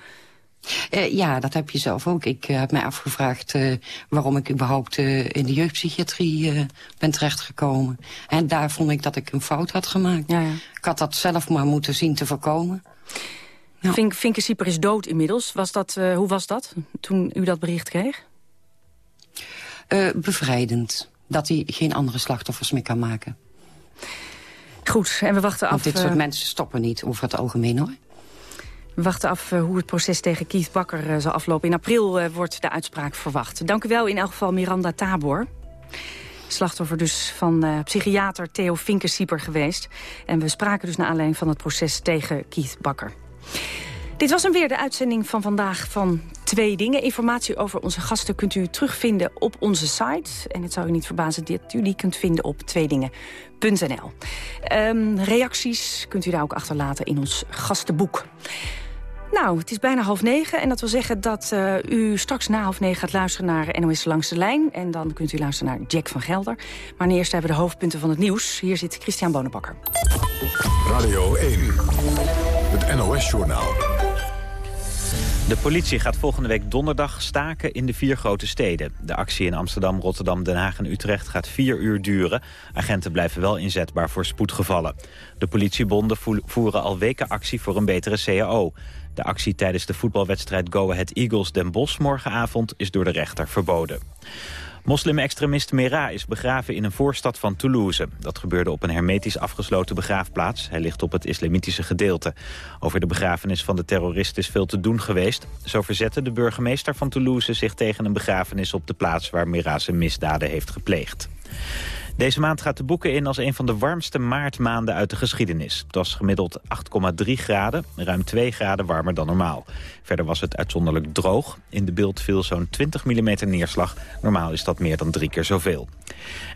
Uh, ja, dat heb je zelf ook. Ik uh, heb mij afgevraagd uh, waarom ik überhaupt in de jeugdpsychiatrie ben terechtgekomen. En daar vond ik dat ik een fout had gemaakt. Ja, ja. Ik had dat zelf maar moeten zien te voorkomen. Ja. Vink, Vinkensieper is dood inmiddels. Was dat, hoe was dat toen u dat bericht kreeg? Bevrijdend. Dat hij geen andere slachtoffers meer kan maken. Goed, en we wachten Want af... dit soort mensen stoppen niet over het algemeen, hoor. We wachten af uh, hoe het proces tegen Keith Bakker zal aflopen. In april wordt de uitspraak verwacht. Dank u wel in elk geval Miranda Tabor. Slachtoffer dus van psychiater Theo Finkensieper geweest. En we spraken dus naar aanleiding van het proces tegen Keith Bakker. Dit was hem weer, de uitzending van vandaag van Twee Dingen. Informatie over onze gasten kunt u terugvinden op onze site. En het zou u niet verbazen dat u die kunt vinden op tweedingen.nl. Um, reacties kunt u daar ook achterlaten in ons gastenboek. Nou, het is bijna half negen en dat wil zeggen dat uh, u straks na half negen gaat luisteren naar NOS Langs de Lijn. En dan kunt u luisteren naar Jack van Gelder. Maar eerst hebben we de hoofdpunten van het nieuws. Hier zit Christian Bonenbakker. Radio 1, het NOS-journaal. De politie gaat volgende week donderdag staken in de vier grote steden. De actie in Amsterdam, Rotterdam, Den Haag en Utrecht gaat vier uur duren. Agenten blijven wel inzetbaar voor spoedgevallen. De politiebonden voeren al weken actie voor een betere CAO. De actie tijdens de voetbalwedstrijd Go Ahead Eagles Den Bosch morgenavond is door de rechter verboden. Moslim-extremist Mera is begraven in een voorstad van Toulouse. Dat gebeurde op een hermetisch afgesloten begraafplaats. Hij ligt op het islamitische gedeelte. Over de begrafenis van de terrorist is veel te doen geweest. Zo verzette de burgemeester van Toulouse zich tegen een begrafenis op de plaats waar Mera zijn misdaden heeft gepleegd. Deze maand gaat de boeken in als een van de warmste maartmaanden uit de geschiedenis. Het was gemiddeld 8,3 graden, ruim 2 graden warmer dan normaal. Verder was het uitzonderlijk droog. In de beeld viel zo'n 20 mm neerslag. Normaal is dat meer dan drie keer zoveel.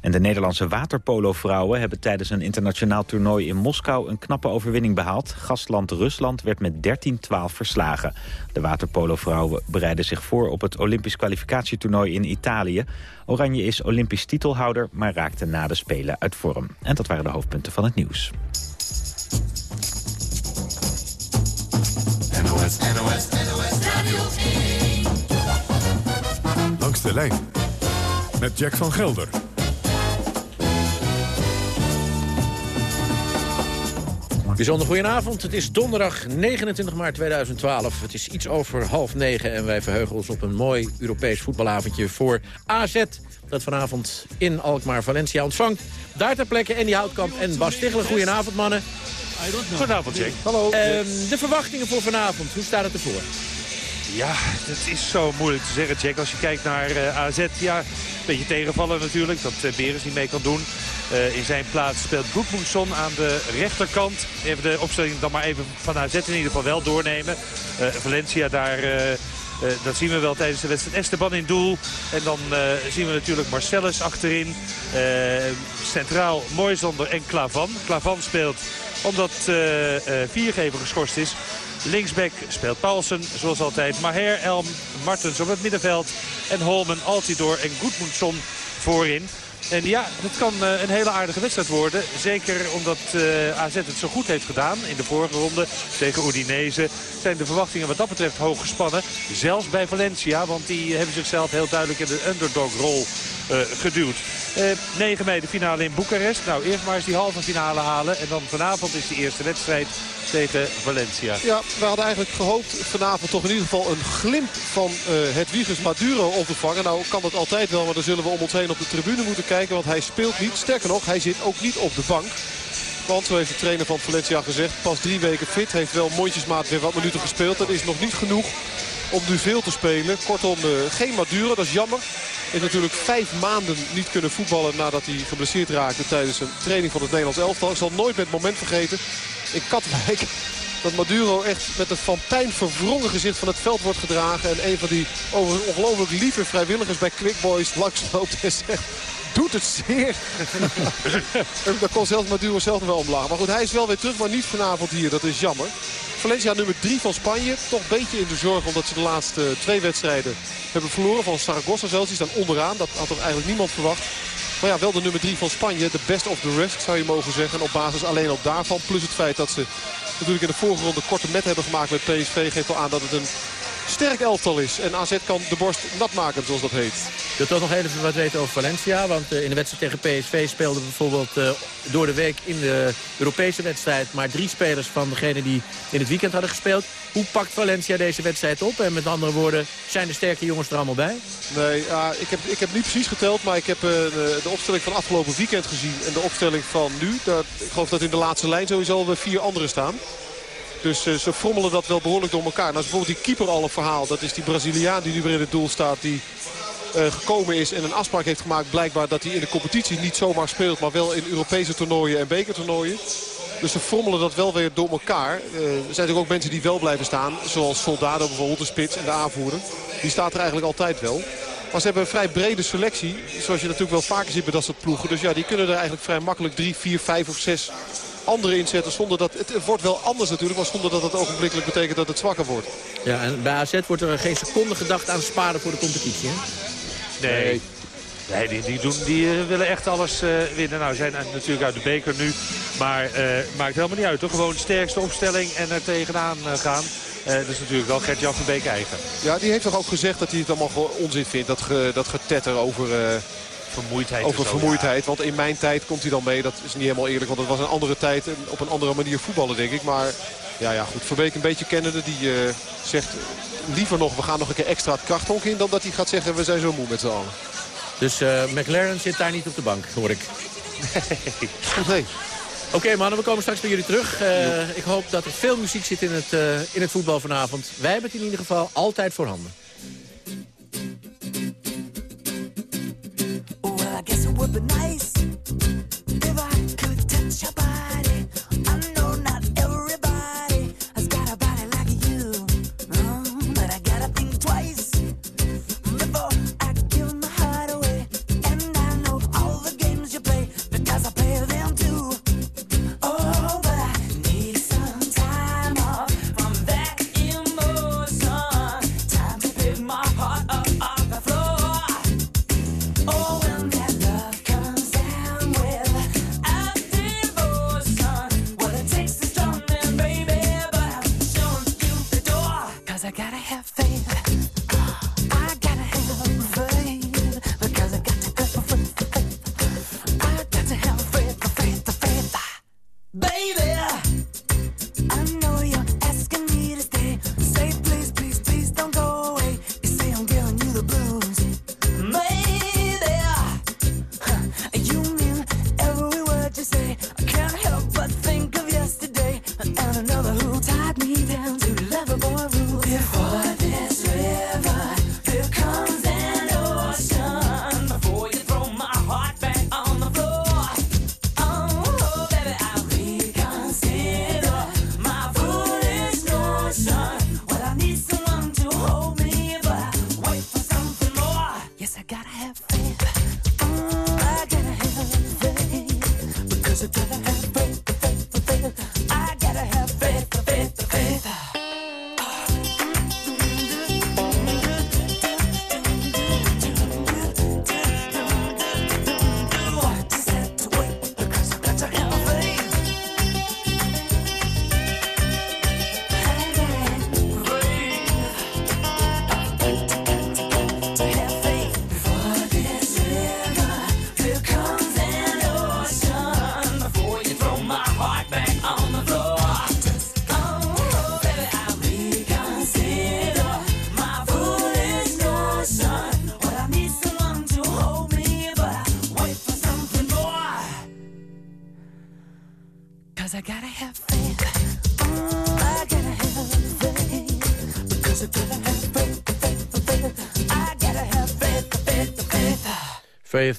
En de Nederlandse waterpolo-vrouwen hebben tijdens een internationaal toernooi in Moskou een knappe overwinning behaald. Gastland Rusland werd met 13-12 verslagen. De waterpolo-vrouwen bereiden zich voor op het Olympisch kwalificatietoernooi in Italië. Oranje is Olympisch titelhouder, maar raakte na de Spelen uit vorm. En dat waren de hoofdpunten van het nieuws. NOS, NOS, NOS Radio Langs de lijn met Jack van Gelder. Bijzonder goedenavond. Het is donderdag 29 maart 2012. Het is iets over half negen en wij verheugen ons op een mooi Europees voetbalavondje voor AZ. Dat vanavond in Alkmaar Valencia ontvangt. Daar ter plekke Andy Houtkamp en Bas Tichelen. Goedenavond mannen. Goedenavond Jack. Hallo. Ehm, de verwachtingen voor vanavond, hoe staat het ervoor? Ja, het is zo moeilijk te zeggen, Jack. Als je kijkt naar uh, AZ, ja, een beetje tegenvallen natuurlijk. Dat uh, Beres niet mee kan doen. Uh, in zijn plaats speelt Goedmoedson aan de rechterkant. Even de opstelling dan maar even van AZ in ieder geval wel doornemen. Valencia daar... dat zien we wel tijdens de wedstrijd. Esteban in doel. En dan zien we natuurlijk Marcellus achterin. centraal Moisander en Klavan. Klavan speelt omdat Viergever geschorst is. Linksback speelt Paulsen, zoals altijd. Maher, Elm, Martens op het middenveld. En Holmen, Altidor en Goedmundsson voorin. En ja, het kan uh, een hele aardige wedstrijd worden. Zeker omdat uh, AZ het zo goed heeft gedaan in de vorige ronde tegen Udinese. Zijn de verwachtingen wat dat betreft hoog gespannen. Zelfs bij Valencia, want die hebben zichzelf heel duidelijk in de underdog-rol uh, geduwd. 9 mei de finale in Boekarest. Nou, eerst maar eens die halve finale halen. En dan vanavond is de eerste wedstrijd tegen Valencia. Ja, we hadden eigenlijk gehoopt vanavond toch in ieder geval een glimp van uh, het Wiegers Maduro op te vangen. Nou kan dat altijd wel, maar dan zullen we om ons heen op de tribune moeten kijken. Want hij speelt niet. Sterker nog, hij zit ook niet op de bank. Want, zo heeft de trainer van Valencia gezegd, pas drie weken fit. Heeft wel mondjesmaat weer wat minuten gespeeld. Dat is nog niet genoeg om nu veel te spelen. Kortom, uh, geen Maduro, dat is jammer. Heeft natuurlijk vijf maanden niet kunnen voetballen nadat hij geblesseerd raakte tijdens een training van het Nederlands elftal. Ik zal nooit met het moment vergeten in Katwijk dat Maduro echt met een van pijn verwrongen gezicht van het veld wordt gedragen. En een van die ongelooflijk lieve vrijwilligers bij Quick Boys langsloopt en zegt... Doet het zeer. [laughs] Daar kon zelfs Maduro zelf nog wel omlaag. Maar goed, hij is wel weer terug, maar niet vanavond hier. Dat is jammer. Valencia nummer 3 van Spanje. Toch een beetje in de zorg omdat ze de laatste twee wedstrijden hebben verloren. Van Saragossa zelfs. Die staan onderaan. Dat had toch eigenlijk niemand verwacht. Maar ja, wel de nummer 3 van Spanje. De best of the rest zou je mogen zeggen. En op basis alleen op daarvan. Plus het feit dat ze natuurlijk in de vorige ronde korte met hebben gemaakt met PSV. Geeft al aan dat het een sterk elftal is. En AZ kan de borst nat maken, zoals dat heet. Ik wil toch nog even wat weten over Valencia. Want uh, in de wedstrijd tegen PSV speelden bijvoorbeeld uh, door de week in de Europese wedstrijd... maar drie spelers van degene die in het weekend hadden gespeeld. Hoe pakt Valencia deze wedstrijd op? En met andere woorden, zijn de sterke jongens er allemaal bij? Nee, uh, ik, heb, ik heb niet precies geteld, maar ik heb eh, de, opstelling van afgelopen weekend gezien... en de opstelling van nu. Dat, ik geloof dat in de laatste lijn sowieso vier anderen staan. Dus uh, ze frommelen dat wel behoorlijk door elkaar. Nou is bijvoorbeeld die keeper al een verhaal. Dat is die Braziliaan die nu weer in het doel staat. Die eh, gekomen is en een afspraak heeft gemaakt blijkbaar dat hij in de competitie niet zomaar speelt, maar wel in Europese toernooien en bekertoernooien. Dus ze frommelen dat wel weer door elkaar. Uh, er zijn natuurlijk ook mensen die wel blijven staan. Zoals Soldado bijvoorbeeld, de spits en de aanvoerder. Die staat er eigenlijk altijd wel. Maar ze hebben een vrij brede selectie. Zoals je natuurlijk wel vaker ziet bij dat soort ploegen. Dus ja, die kunnen er eigenlijk vrij makkelijk drie, vier, vijf of zes andere inzetten. Zonder dat, het, wordt wel anders natuurlijk, maar zonder dat het ogenblikkelijk betekent dat het zwakker wordt. Ja, en bij AZ wordt er geen seconde gedacht aan sparen voor de competitie, hè? Nee. Nee, die, die, doen, die uh, willen echt alles uh, winnen. Nou, zijn natuurlijk uit de beker nu. Maar uh, maakt helemaal niet uit, toch? Gewoon sterkste opstelling en er tegenaan gaan. dat is natuurlijk wel Gert-Jan van Beek eigen. Ja, die heeft toch ook gezegd dat hij het allemaal onzin vindt. Dat, ge, dat getetter over... Vermoeidheid. Over vermoeidheid. Want in mijn tijd komt hij dan mee. Dat is niet helemaal eerlijk. Want het was een andere tijd. En op een andere manier voetballen, denk ik. Maar ja, ja goed. Verbeek een beetje kennende. Die zegt liever nog, we gaan nog een keer extra het krachthonk in. Dan dat hij gaat zeggen, we zijn zo moe met z'n allen. Dus uh, McLaren zit daar niet op de bank, hoor ik. Nee. [laughs] Oké okay, mannen, we komen straks bij jullie terug. Uh, ik hoop dat er veel muziek zit in het, uh, in het voetbal vanavond. Wij hebben het in ieder geval altijd voorhanden. I guess it would be nice if I could touch your body.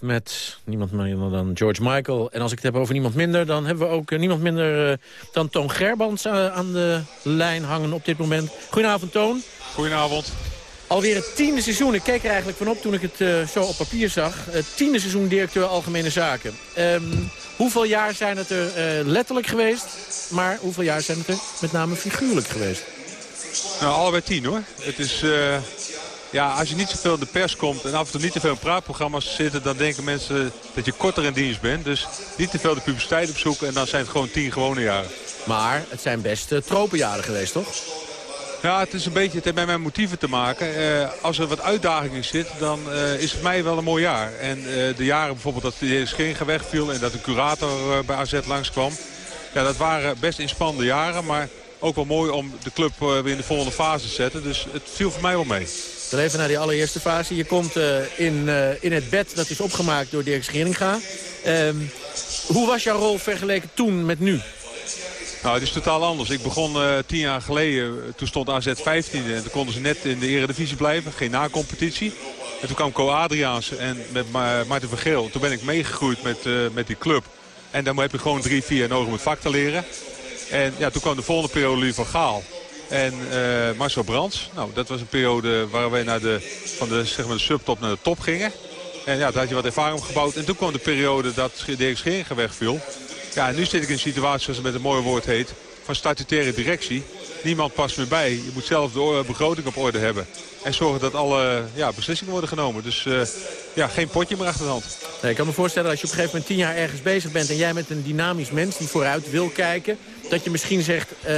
Met niemand minder dan George Michael. En als ik het heb over niemand minder, dan hebben we ook eh, niemand minder eh, dan Toon Gerbrands eh, aan de lijn hangen op dit moment. Goedenavond, Toon. Goedenavond. Alweer het tiende seizoen. Ik keek er eigenlijk van op toen ik het zo op papier zag. Het tiende seizoen directeur Algemene Zaken. Ehm, hoeveel jaar zijn het er letterlijk geweest? Maar hoeveel jaar zijn het er met name figuurlijk geweest? Nou, allebei tien hoor. Het is, ja, als je niet zoveel in de pers komt en af en toe niet te veel in praatprogramma's zitten... dan denken mensen dat je korter in dienst bent. Dus niet te veel de publiciteit opzoeken en dan zijn het gewoon tien gewone jaren. Maar het zijn best uh, tropenjaren geweest, toch? Ja, het is een beetje het heeft met mijn motieven te maken. Eh, als er wat uitdaging in zit, dan eh, is het mij wel een mooi jaar. En de jaren bijvoorbeeld dat de Scheringa wegviel en dat een curator bij AZ langskwam. Ja, dat waren best inspannende jaren, maar ook wel mooi om de club weer in de volgende fase te zetten. Dus het viel voor mij wel mee. Dan even naar die allereerste fase. Je komt in, in het bed, dat is opgemaakt door Dirk Scheringa. Ehm, hoe was jouw rol vergeleken toen met nu? Nou, het is totaal anders. Ik begon uh, tien jaar geleden, toen stond AZ 15e en toen konden ze net in de eredivisie blijven. Geen na-competitie. En toen kwam Co Adriaanse en met Martin van Geel. Toen ben ik meegegroeid met, met die club. En dan heb je gewoon drie, vier nodig om het vak te leren. En ja, toen kwam de volgende periode van Gaal. En Marcel Brands. Nou, dat was een periode waar wij naar de, van de, zeg maar de subtop naar de top gingen. En ja, daar had je wat ervaring opgebouwd. En toen kwam de periode dat Dirk Scheringa wegviel. Ja, en nu zit ik in een situatie, zoals het met een mooi woord heet... van statutaire directie. Niemand past meer bij. Je moet zelf de begroting op orde hebben. En zorgen dat alle ja, beslissingen worden genomen. Dus uh, ja, geen potje meer achter de hand. Nee, ik kan me voorstellen als je op een gegeven moment tien jaar ergens bezig bent... en jij bent een dynamisch mens die vooruit wil kijken... dat je misschien zegt, uh,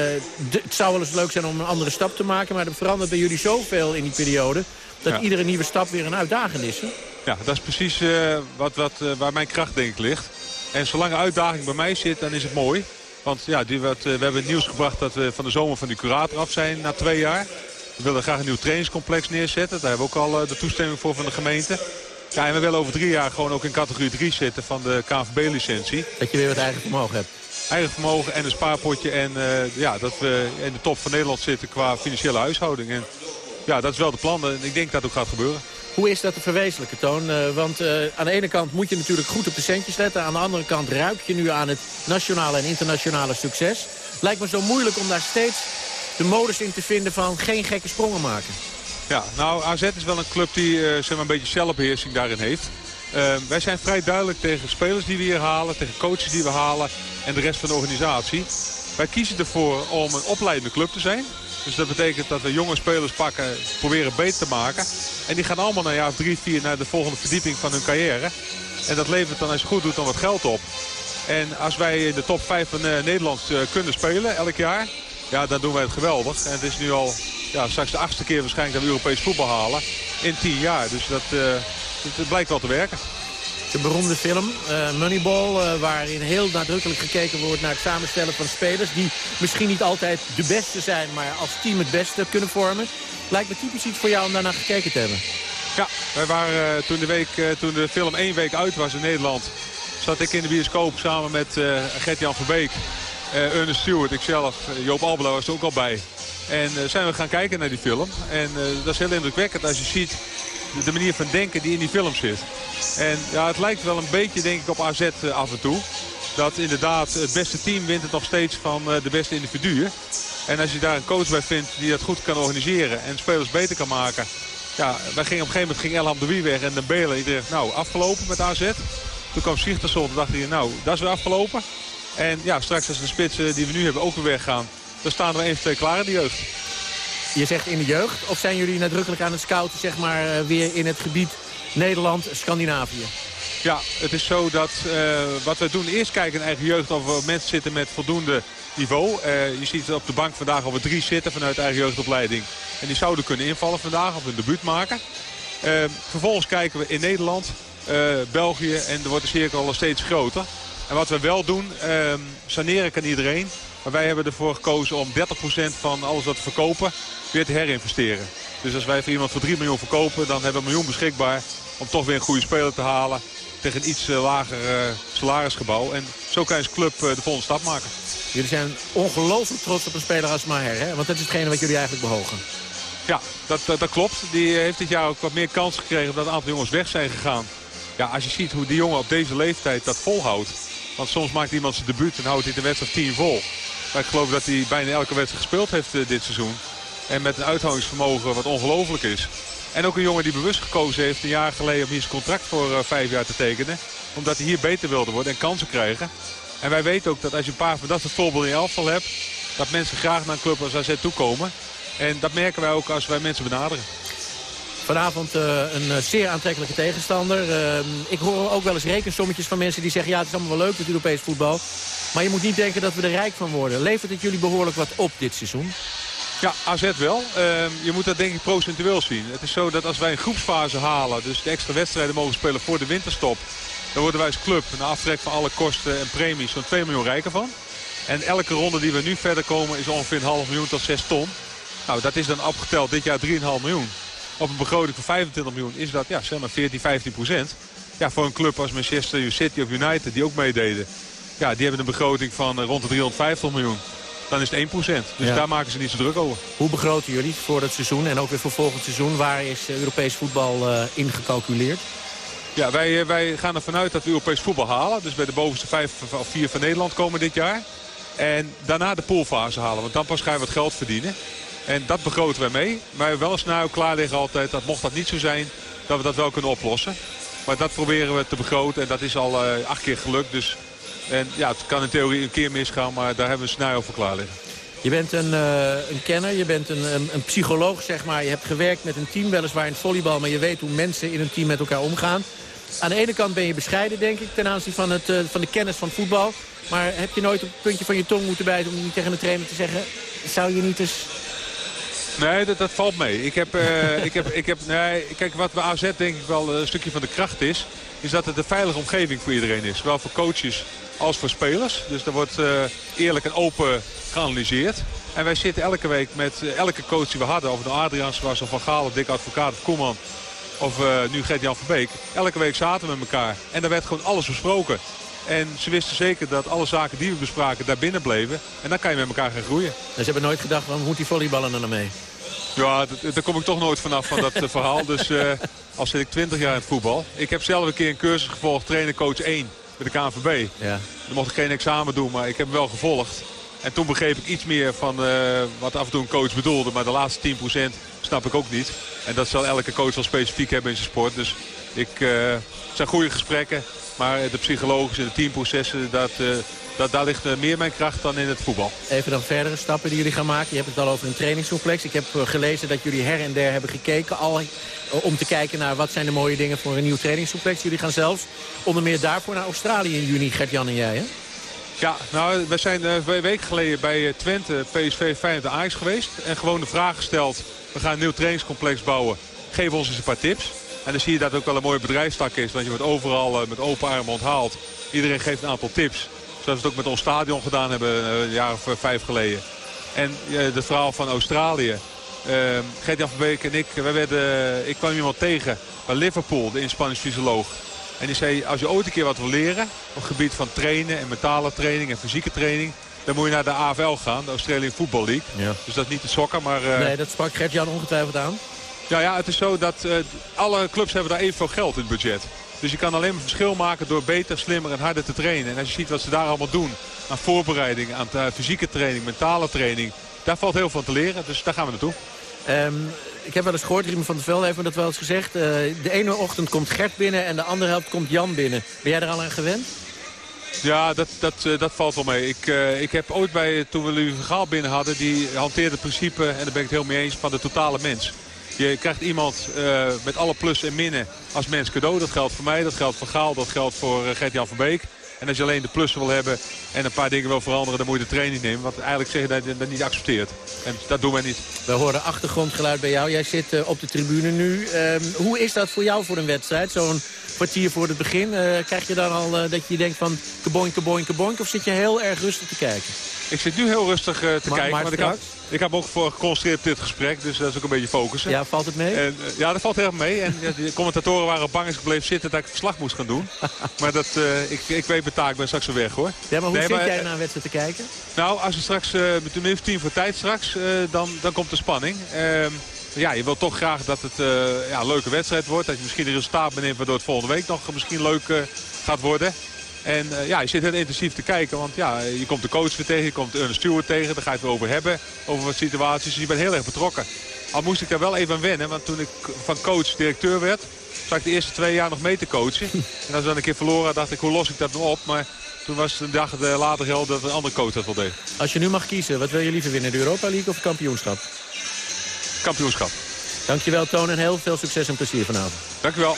het zou wel eens leuk zijn om een andere stap te maken... maar er verandert bij jullie zoveel in die periode... dat iedere nieuwe stap weer een uitdaging is. Hè? Ja, dat is precies uh, wat, wat, waar mijn kracht denk ik ligt. En zolang een uitdaging bij mij zit, dan is het mooi. Want ja, die wat, we hebben het nieuws gebracht dat we van de zomer van die curator af zijn na twee jaar. We willen graag een nieuw trainingscomplex neerzetten. Daar hebben we ook al de toestemming voor van de gemeente. Ja, en we willen over drie jaar gewoon ook in categorie 3 zitten van de KNVB-licentie. Dat je weer wat eigen vermogen hebt. Eigen vermogen en een spaarpotje. En uh, ja, dat we in de top van Nederland zitten qua financiële huishouding. En ja, dat is wel de plan. En ik denk dat het ook gaat gebeuren. Hoe is dat te verwezenlijken, Toon? Uh, want uh, aan de ene kant moet je natuurlijk goed op de centjes letten. Aan de andere kant ruik je nu aan het nationale en internationale succes. Lijkt me zo moeilijk om daar steeds de modus in te vinden van geen gekke sprongen maken. Ja, nou AZ is wel een club die uh, een beetje zelfbeheersing daarin heeft. wij zijn vrij duidelijk tegen spelers die we hier halen, tegen coaches die we halen en de rest van de organisatie. Wij kiezen ervoor om een opleidende club te zijn. Dus dat betekent dat we jonge spelers pakken, proberen beter te maken. En die gaan allemaal naar jaar drie, vier naar de volgende verdieping van hun carrière. En dat levert dan als je goed doet dan wat geld op. En als wij in de top 5 van uh, Nederland uh, kunnen spelen elk jaar... Ja, dan doen wij het geweldig. En het is nu al ja, straks de achtste keer waarschijnlijk dat we Europees voetbal halen. In tien jaar. Dus dat, uh, het blijkt wel te werken. De beroemde film uh, Moneyball, uh, waarin heel nadrukkelijk gekeken wordt naar het samenstellen van spelers... die misschien niet altijd de beste zijn, maar als team het beste kunnen vormen. Lijkt me typisch iets voor jou om daarna gekeken te hebben. Ja, wij waren uh, toen, de week, toen de film één week uit was in Nederland... zat ik in de bioscoop samen met Gert-Jan Verbeek, Ernest Stewart, ikzelf, Joop Albelo was er ook al bij. En zijn we gaan kijken naar die film. En dat is heel indrukwekkend als je ziet de manier van denken die in die film zit. En ja, het lijkt wel een beetje denk ik op AZ eh, af en toe. Dat inderdaad het beste team wint het nog steeds van eh, de beste individuen. En als je daar een coach bij vindt die dat goed kan organiseren en spelers beter kan maken. Ja, wij gingen op een gegeven moment ging Elham de Wie weg en de Belen. Iedereen nou, afgelopen met AZ. Toen kwam Sigtersson, dacht hij, nou, dat is weer afgelopen. En ja, straks als de spitsen die we nu hebben ook weer weggaan, dan staan we even twee klaar in de jeugd. Je zegt in de jeugd, of zijn jullie nadrukkelijk aan het scouten, zeg maar, eh, weer in het gebied Nederland, Scandinavië? Ja, het is zo dat uh, wat we doen, eerst kijken in eigen jeugd of er mensen zitten met voldoende niveau. Uh, je ziet op de bank vandaag al we drie zitten vanuit eigen jeugdopleiding. En die zouden kunnen invallen vandaag of een debuut maken. Vervolgens kijken we in Nederland, België en er wordt de cirkel al steeds groter. En wat we wel doen, saneren kan iedereen. Maar wij hebben ervoor gekozen om 30% van alles wat we verkopen weer te herinvesteren. Dus als wij voor iemand voor 3 miljoen verkopen, dan hebben we een miljoen beschikbaar om toch weer een goede speler te halen tegen een iets eh, lager uh, salarisgebouw. En zo kan je als club uh, de volgende stap maken. Jullie zijn ongelooflijk trots op een speler als Maher, hè? Want dat is hetgene wat jullie eigenlijk behogen. Ja, dat, dat, dat, klopt. Die heeft dit jaar ook wat meer kans gekregen omdat een aantal jongens weg zijn gegaan. Ja, als je ziet hoe die jongen op deze leeftijd dat volhoudt. Want soms maakt iemand zijn debuut en houdt hij de wedstrijd 10 vol. Ik geloof dat hij bijna elke wedstrijd gespeeld heeft dit seizoen. En met een uithoudingsvermogen wat ongelooflijk is. En ook een jongen die bewust gekozen heeft een jaar geleden om hier zijn contract voor uh, vijf jaar te tekenen. Omdat hij hier beter wilde worden en kansen krijgen. En wij weten ook dat als je een paar van dat soort voorbeelden in je elftal hebt... dat mensen graag naar een club als AZ toekomen. En dat merken wij ook als wij mensen benaderen. Vanavond uh, een zeer aantrekkelijke tegenstander. Uh, ik hoor ook wel eens rekensommetjes van mensen die zeggen... ja, het is allemaal wel leuk met Europees voetbal. Maar je moet niet denken dat we er rijk van worden. Levert het jullie behoorlijk wat op dit seizoen? Ja, AZ wel. Uh, je moet dat denk ik procentueel zien. Het is zo dat als wij een groepsfase halen, dus de extra wedstrijden mogen spelen voor de winterstop, dan worden wij als club, na aftrek van alle kosten en premies, zo'n 2 miljoen rijker van. En elke ronde die we nu verder komen is ongeveer een half miljoen tot 6 ton. Nou, dat is dan opgeteld dit jaar 3,5 miljoen. Op een begroting van 25 miljoen is dat ja, zeg maar 14, 15 procent. Ja, voor een club als Manchester City of United die ook meededen. Ja, die hebben een begroting van rond de 350 miljoen. dan is het 1 Dus Ja. daar maken ze niet zo druk over. Hoe begroten jullie voor het seizoen en ook weer voor volgend seizoen? Waar is eh, Europees voetbal eh, ingecalculeerd? Ja, wij, eh, wij gaan ervan uit dat we Europees voetbal halen. Dus bij de bovenste vijf of vier van Nederland komen dit jaar. En daarna de poolfase halen, want dan pas ga je wat geld verdienen. En dat begroten wij mee. Maar wel een scenario klaar liggen altijd. Dat mocht dat niet zo zijn, dat we dat wel kunnen oplossen. Maar dat proberen we te begroten en dat is al eh, acht keer gelukt. Dus, en ja, het kan in theorie een keer misgaan, maar daar hebben we scenario voor klaar liggen. Je bent een, eh, een kenner, je bent een, een, een psycholoog, zeg maar. Je hebt gewerkt met een team, weliswaar in het volleybal... maar je weet hoe mensen in een team met elkaar omgaan. Aan de ene kant ben je bescheiden, denk ik, ten aanzien van, het, eh, van de kennis van voetbal. Maar heb je nooit op het puntje van je tong moeten bijten... om niet tegen de trainer te zeggen... zou je niet eens... Nee, dat, valt mee. Ik heb, eh, ik heb, ik heb, nee, kijk, wat bij AZ denk ik wel een stukje van de kracht is... is dat het een veilige omgeving voor iedereen is. Zowel voor coaches als voor spelers. Dus er wordt eh, eerlijk en open geanalyseerd. En wij zitten elke week met eh, elke coach die we hadden... of het nou Adriaans was of Van Gaal of Dick Advocaat of Koeman... of nu Gert-Jan van Beek. Elke week zaten we met elkaar. En daar werd gewoon alles besproken. En ze wisten zeker dat alle zaken die we bespraken daar binnen bleven. En dan kan je met elkaar gaan groeien. Dus ze hebben nooit gedacht, van, moet die volleyballen er nou mee? Ja, daar kom ik toch nooit vanaf van dat eh, verhaal. Dus eh, al zit ik 20 jaar in het voetbal. Ik heb zelf een keer een cursus gevolgd, trainer coach 1 bij de KNVB. Ja. Dan mocht ik geen examen doen, maar ik heb hem wel gevolgd. En toen begreep ik iets meer van eh, wat af en toe een coach bedoelde. Maar de laatste 10% snap ik ook niet. En dat zal elke coach wel specifiek hebben in zijn sport. Dus ik, eh, het zijn goede gesprekken. Maar de psychologische en de teamprocessen, dat, eh, dat, daar ligt eh, meer mijn kracht dan in het voetbal. Even dan verdere stappen die jullie gaan maken. Je hebt het al over een trainingscomplex. Ik heb gelezen dat jullie her en der hebben gekeken... al om te kijken naar wat zijn de mooie dingen voor een nieuw trainingscomplex. Jullie gaan zelfs onder meer daarvoor naar Australië in juni, Gert-Jan en jij, hè? Ja, nou, we zijn twee weken geleden bij Twente, PSV, Feyenoord en Ajax geweest. En gewoon de vraag gesteld, we gaan een nieuw trainingscomplex bouwen. Geef ons eens een paar tips. En dan zie je dat het ook wel een mooie bedrijfstak is. Want je wordt overal eh, met open armen onthaald. Iedereen geeft een aantal tips. Zoals we het ook met ons stadion gedaan hebben eh, een jaar of eh, vijf geleden. En het verhaal van Australië. Uh, Gert-Jan van Beek en ik, wij werden, ik kwam iemand tegen bij Liverpool, de inspanningsfysioloog. En die zei, als je ooit een keer wat wil leren op het gebied van trainen en mentale training en fysieke training, dan moet je naar de AFL gaan, de Australian Football League. Ja. Dus dat is niet de sokken, maar... Nee, dat sprak Gert-Jan ongetwijfeld aan. Ja, ja, het is zo dat eh, alle clubs hebben daar evenveel geld in het budget. Dus je kan alleen maar verschil maken door beter, slimmer en harder te trainen. En als je ziet wat ze daar allemaal doen aan voorbereiding, aan eh, fysieke training, mentale training. Daar valt heel veel te leren, dus daar gaan we naartoe. Ehm, ik heb wel eens gehoord, Riemen van der Velde heeft me dat wel eens gezegd. eh, de ene ochtend komt Gert binnen en de andere helft komt Jan binnen. Ben jij er al aan gewend? Ja, dat, dat, dat valt wel mee. Ik, ik heb ooit bij, toen we Louis van Gaal binnen hadden, die hanteerde het principe, en daar ben ik het heel mee eens, van de totale mens. Je krijgt iemand eh, met alle plus en minnen als mens cadeau. Dat geldt voor mij, dat geldt voor Gaal, dat geldt voor uh, Gert-Jan van Beek. En als je alleen de plussen wil hebben en een paar dingen wil veranderen, dan moet je de training nemen. Want eigenlijk zeg je dat je dat niet accepteert. En dat doen wij niet. We horen achtergrondgeluid bij jou. Jij zit eh, op de tribune nu. Ehm, hoe is dat voor jou voor een wedstrijd? Zo'n kwartier voor het begin. Krijg je dan al dat je denkt van keboink, keboink, keboink? Of zit je heel erg rustig te kijken? Ik zit nu heel rustig te Maar- kijken. maar want ik? Ik heb ook voor geconcentreerd op dit gesprek. Dus dat is ook een beetje focussen. Ja, valt het mee? En, eh, ja, dat valt heel erg mee. En de commentatoren waren bang als ik bleef zitten dat ik verslag moest gaan doen. [laughs] maar dat, eh, ik, ik weet mijn taak, ik ben straks weer weg hoor. Ja, maar hoe Nee, zit jij eh, naar een wedstrijd te kijken? Nou, als we straks eh, met een minuut tien voor tijd straks, dan, dan komt de spanning. Ehm, ja, je wilt toch graag dat het ja, een leuke wedstrijd wordt. Dat je misschien een resultaat beneemt waardoor het volgende week nog misschien leuk gaat worden. En eh, ja, je zit heel intensief te kijken, want ja, je komt de coach weer tegen, je komt Ernest Stewart tegen. Daar ga je het weer over hebben, over wat situaties. Dus je bent heel erg betrokken. Al moest ik daar wel even aan wennen, want toen ik van coach directeur werd, zat ik de eerste twee jaar nog mee te coachen. [laughs] en als we dan een keer verloren, dacht ik, hoe los ik dat nou op? Maar toen was het een dag eh, later geld dat een andere coach dat wel deed. Als je nu mag kiezen, wat wil je liever winnen? De Europa League of kampioenschap? Kampioenschap. Dankjewel Toon en heel veel succes en plezier vanavond. Dankjewel.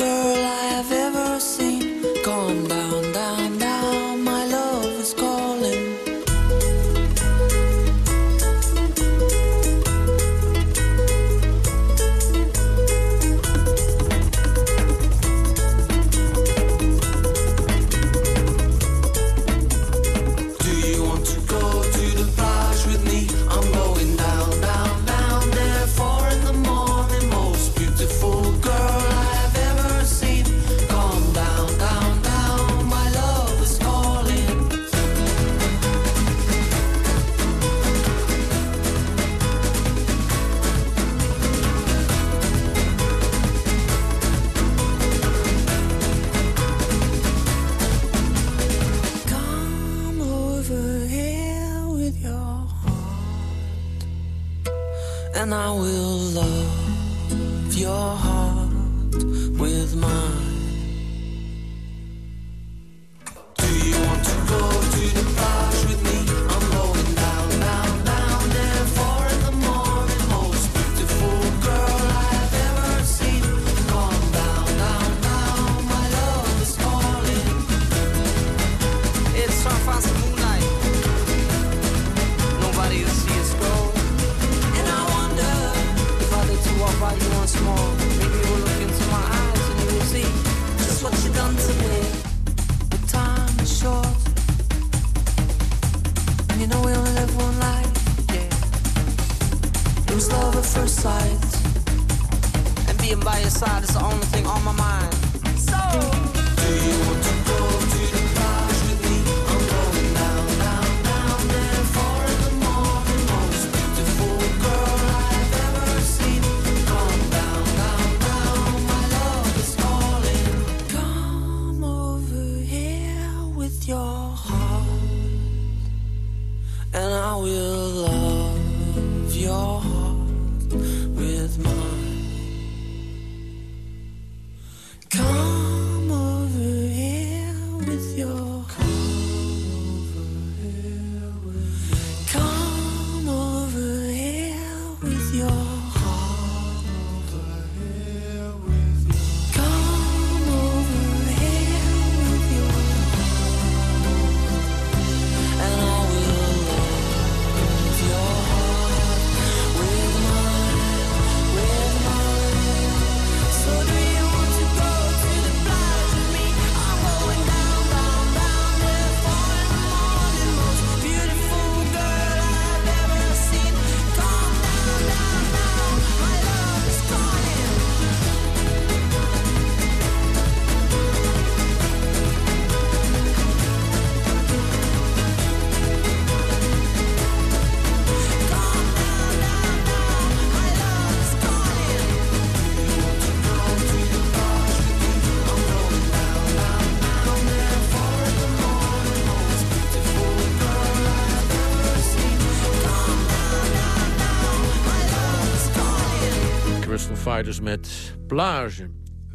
Fighters met Plage.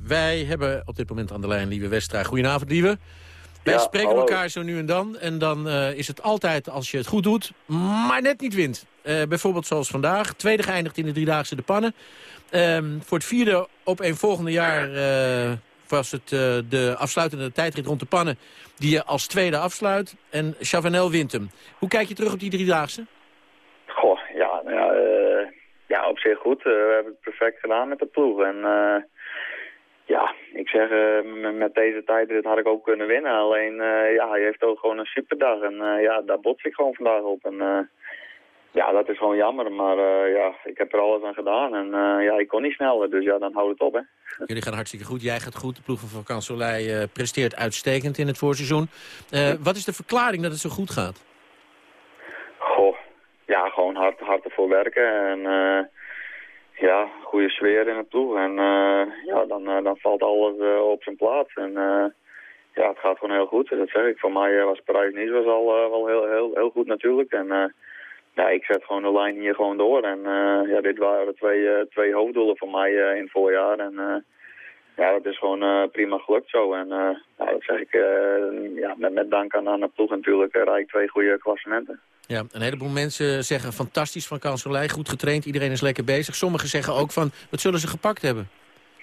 Wij hebben op dit moment aan de lijn Lieve Westra. Goedenavond, Lieve. Wij Ja, spreken hallo. elkaar zo nu en dan. En dan eh, is het altijd als je het goed doet, maar net niet wint. Eh, bijvoorbeeld zoals vandaag. Tweede geëindigd in de Driedaagse de Pannen. Ehm, voor het vierde op een volgende jaar eh, was het de afsluitende tijdrit rond de Pannen... die je als tweede afsluit. En Chavanel wint hem. Hoe kijk je terug op die Driedaagse? Goh, ja, nou ja, eh, ja, op zich goed. Eh, we hebben het perfect gedaan met de ploeg. En eh, ja, ik zeg, eh, met deze tijdrit had ik ook kunnen winnen. Alleen, ja, hij heeft ook gewoon een superdag. En ja, daar bots ik gewoon vandaag op. En ja, dat is gewoon jammer. Maar ja, ik heb er alles aan gedaan. En ja, ik kon niet sneller. Dus ja, dan houdt het op, hè. Jullie gaan hartstikke goed. Jij gaat goed. De ploeg van eh, presteert uitstekend in het voorseizoen. Wat is de verklaring dat het zo goed gaat? Ja, gewoon hard, hard ervoor werken en eh, ja, goede sfeer in het ploeg. En eh, ja, dan, eh, dan valt alles op zijn plaats. En ja, het gaat gewoon heel goed. Dat zeg ik. Voor mij was Parijs-Nice was al wel heel, heel, heel goed natuurlijk. En ja, ik zet gewoon de lijn hier gewoon door. En ja, dit waren twee, twee hoofddoelen voor mij in het voorjaar. En ja, dat is gewoon eh, prima gelukt zo. En eh, ja, dat zeg ik eh, ja, met, met dank aan, aan de ploeg natuurlijk. Ik twee goede klassementen. Ja, een heleboel mensen zeggen fantastisch van Kanselij. Goed getraind, iedereen is lekker bezig. Sommigen zeggen ook van, wat zullen ze gepakt hebben?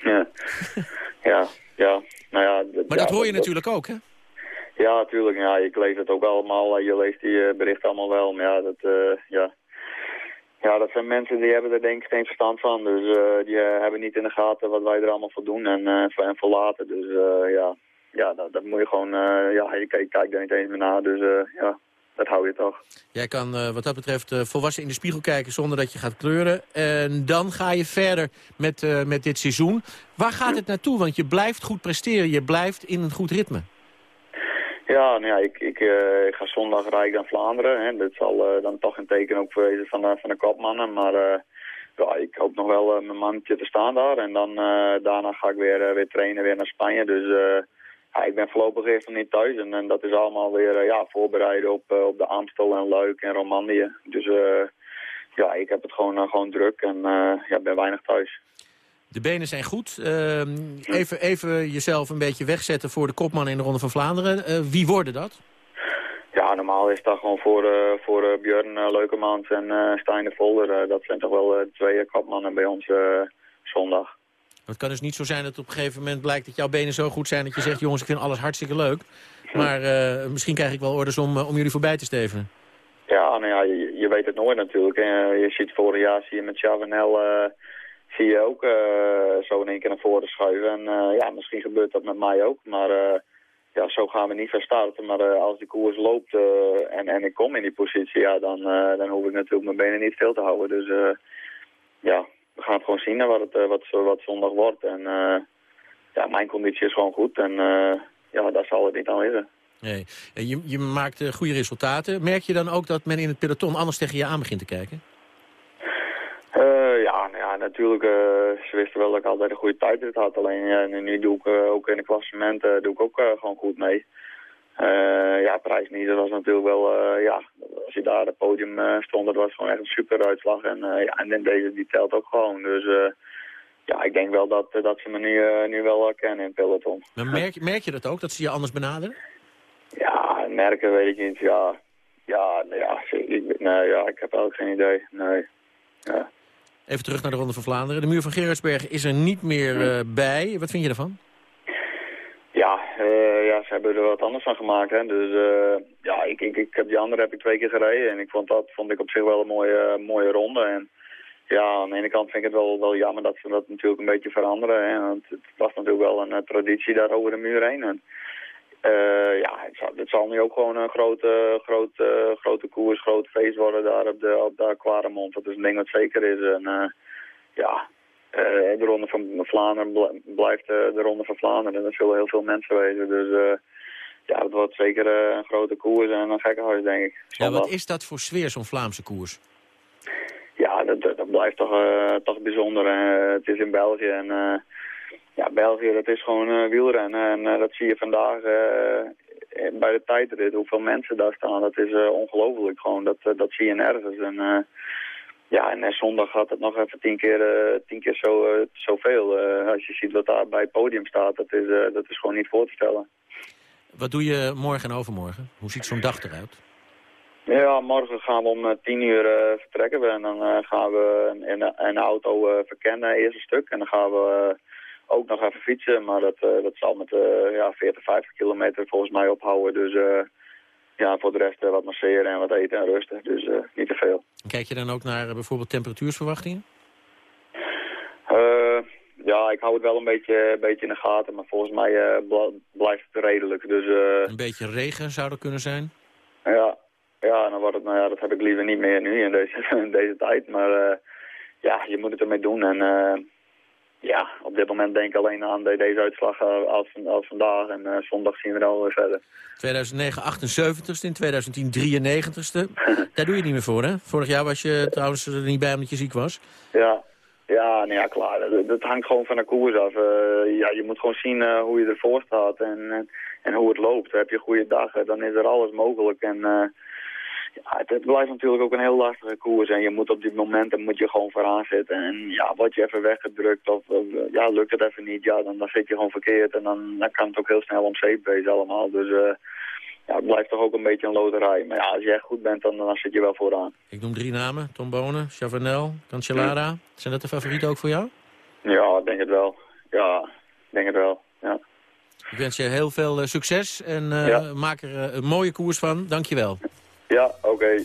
Ja, [laughs] ja, ja. Nou ja Maar ja, dat hoor je natuurlijk ook, hè? Ja, natuurlijk. Ja, ik lees het ook allemaal. Je leest die berichten allemaal wel. Maar ja, dat, ja. Ja, dat zijn mensen die hebben er denk ik geen verstand van. Dus eh, die eh, hebben niet in de gaten wat wij er allemaal voor doen en, eh, voor, en voor laten. Dus ja, ja dat, moet je gewoon... ja, je, kijkt kijkt er niet eens meer naar. Dus ja, dat hou je toch. Jij kan wat dat betreft volwassen in de spiegel kijken zonder dat je gaat kleuren. En dan ga je verder met, met dit seizoen. Waar gaat het naartoe? Want je blijft goed presteren. Je blijft in een goed ritme. Ja, nou ik, ik, eh, ik ga zondag rijden naar Vlaanderen. Hè. Dat zal eh, dan toch een teken ook wezen van, de- van de kopmannen. Maar eh, ja, ik hoop nog wel eh, mijn mannetje te staan daar. En dan eh, daarna ga ik weer, eh, weer trainen weer naar Spanje. Dus eh, ja, ik ben voorlopig eerst nog niet thuis. En, en dat is allemaal weer eh, ja, voorbereiden op, eh, op de Amstel en Luik en Romandie. Dus eh, ja, ik heb het gewoon, eh, gewoon druk en eh, ja, ben weinig thuis. De benen zijn goed. Ehm, even, even jezelf een beetje wegzetten voor de kopman in de Ronde van Vlaanderen. Eh, wie worden dat? Ja, normaal is dat gewoon voor, eh, voor eh, Björn uh, Leukemans en eh Stijn de Volder. dat zijn toch wel twee kopmannen bij ons zondag. Het kan dus niet zo zijn dat op een gegeven moment blijkt dat jouw benen zo goed zijn... dat je zegt, jongens, ik vind alles hartstikke leuk. Maar misschien krijg ik wel orders om, om jullie voorbij te stevenen. Ja, nou ja, je, je weet het nooit natuurlijk. En je ziet vorig jaar zie je met Chavanel zie je ook eh, zo in één keer naar voren schuiven. En eh, ja, misschien gebeurt dat met mij ook. Maar eh, ja, zo gaan we niet van starten. Maar als die koers loopt en, en ik kom in die positie, ja, dan, dan hoef ik natuurlijk mijn benen niet stil te houden. Dus ja, we gaan het gewoon zien wat, het, wat, wat zondag wordt. En ja, mijn conditie is gewoon goed. En ja, daar zal het niet aan liggen. Nee. En Je, je maakt goede resultaten. Merk je dan ook dat men in het peloton anders tegen je aan begint te kijken? Eh, ja, natuurlijk. eh, ze wisten wel dat ik altijd een goede tijd had. Alleen ja, nu, nu doe ik eh, ook in de klassementen doe ik ook eh, gewoon goed mee. Eh, ja, prijs niet. Dat was natuurlijk wel, eh, ja, als je daar op het podium eh, stond, dat was gewoon echt een super uitslag. En, eh, ja, en deze die telt ook gewoon. Dus eh, ja, ik denk wel dat, eh, dat ze me nu, eh, nu wel herkennen in peloton. Maar merk, merk je dat ook, dat ze je anders benaderen? Ja, merken weet ik niet. Ja, ja, ja, ik, nee, ja, ik heb eigenlijk geen idee. Nee. Ja. Even terug naar de Ronde van Vlaanderen. De muur van Gerardsberg is er niet meer eh, bij. Wat vind je ervan? Ja, eh, ja, ze hebben er wat anders van gemaakt. Hè. Dus eh, ja, ik, ik, ik heb die andere heb ik twee keer gereden. En ik vond dat vond ik op zich wel een mooie, mooie ronde. En ja, aan de ene kant vind ik het wel, wel jammer dat ze dat natuurlijk een beetje veranderen. Hè. Want het was natuurlijk wel een traditie daar over de muur heen. En, eh, ja, het zal, het zal nu ook gewoon een grote, grote, grote koers, groot feest worden daar op de, op de. Dat is een ding wat zeker is. En uh, ja, uh, de Ronde van Vlaanderen blijft de Ronde van Vlaanderen. En er zullen heel veel mensen wezen. Dus ja, het wordt zeker een grote koers en een gekke huis, denk ik. Ja, wat is dat voor sfeer, zo'n Vlaamse koers? Ja, dat, dat blijft toch, toch bijzonder. het is in België en ja, België, dat is gewoon uh, wielrennen. En uh, dat zie je vandaag uh, bij de tijdrit, hoeveel mensen daar staan. Dat is ongelooflijk gewoon. Dat, dat zie je nergens. En, ja, en zondag gaat het nog even tien keer, tien keer zo, zoveel. als je ziet wat daar bij het podium staat, dat is, dat is gewoon niet voor te stellen. Wat doe je morgen en overmorgen? Hoe ziet zo'n dag eruit? Ja, morgen gaan we om tien uur uh, vertrekken we en dan uh, gaan we in, een auto uh, verkennen, eerst een stuk. En dan gaan we ook nog even fietsen, maar dat, uh, dat zal met uh, ja, 40, 50 kilometer volgens mij ophouden. Dus uh, ja, voor de rest wat masseren en wat eten en rusten. Dus niet te veel. Kijk je dan ook naar bijvoorbeeld temperatuursverwachtingen? ja, ik hou het wel een beetje, beetje in de gaten, maar volgens mij blijft het redelijk. Dus, een beetje regen zou er kunnen zijn? Ja, ja, dan wordt het, nou ja, dat heb ik liever niet meer nu in deze, [laughs] in deze tijd. Maar ja, je moet het ermee doen en ja, op dit moment denk ik alleen aan de, deze uitslag als, als vandaag. En uh, zondag zien we dan weer verder. 2009 78ste, in 2010 93ste. Daar doe je niet meer voor, hè? Vorig jaar was je trouwens er niet bij omdat je ziek was. Ja, ja, nou ja, klaar. Dat, dat hangt gewoon van de koers af. Uh, ja, je moet gewoon zien uh, hoe je ervoor staat en, en, en, hoe het loopt. Heb je goede dagen, dan is er alles mogelijk. En ja, het, blijft natuurlijk ook een heel lastige koers. En je moet op dit moment moet je gewoon vooraan zitten. En ja, word je even weggedrukt of, of ja, lukt het even niet, ja, dan, dan zit je gewoon verkeerd. En dan, dan kan het ook heel snel om zeep wezen allemaal. Dus uh, ja, het blijft toch ook een beetje een loterij. Maar ja, als je echt goed bent, dan, dan zit je wel vooraan. Ik noem drie namen. Tom Bonen, Chavanel, Cancellara. Zijn dat de favorieten ook voor jou? Ja, ik denk het wel. Ja, ik denk het wel, ja. Ik wens je heel veel uh, succes en uh, ja. maak er een mooie koers van. Dank je wel. Ja, oké.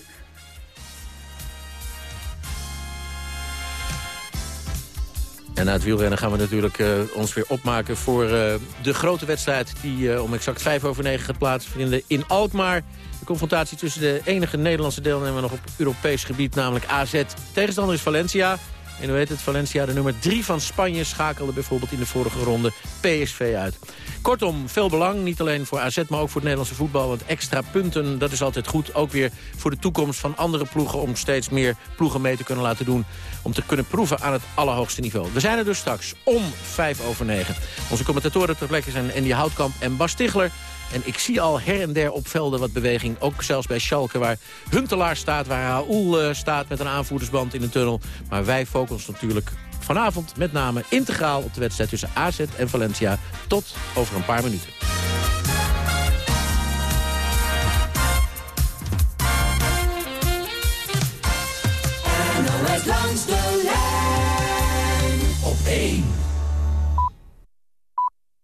En na het wielrennen gaan we natuurlijk uh, ons weer opmaken voor uh, de grote wedstrijd... die uh, om exact vijf over negen gaat plaatsvinden in Alkmaar. De confrontatie tussen de enige Nederlandse deelnemer nog op Europees gebied, namelijk AZ. Tegenstander is Valencia. En u weet het, Valencia, de nummer drie van Spanje... schakelde bijvoorbeeld in de vorige ronde PSV uit. Kortom, veel belang, niet alleen voor AZ, maar ook voor het Nederlandse voetbal. Want extra punten, dat is altijd goed. Ook weer voor de toekomst van andere ploegen... om steeds meer ploegen mee te kunnen laten doen. Om te kunnen proeven aan het allerhoogste niveau. We zijn er dus straks om vijf over negen. Onze commentatoren ter plekke zijn Andy Houtkamp en Bas Tichler. En ik zie al her en der op velden wat beweging. Ook zelfs bij Schalke, waar Huntelaar staat, waar Raoul uh, staat met een aanvoerdersband in een tunnel. Maar wij focussen natuurlijk vanavond met name integraal op de wedstrijd tussen AZ en Valencia. Tot over een paar minuten. NOS langs de lijn op 1.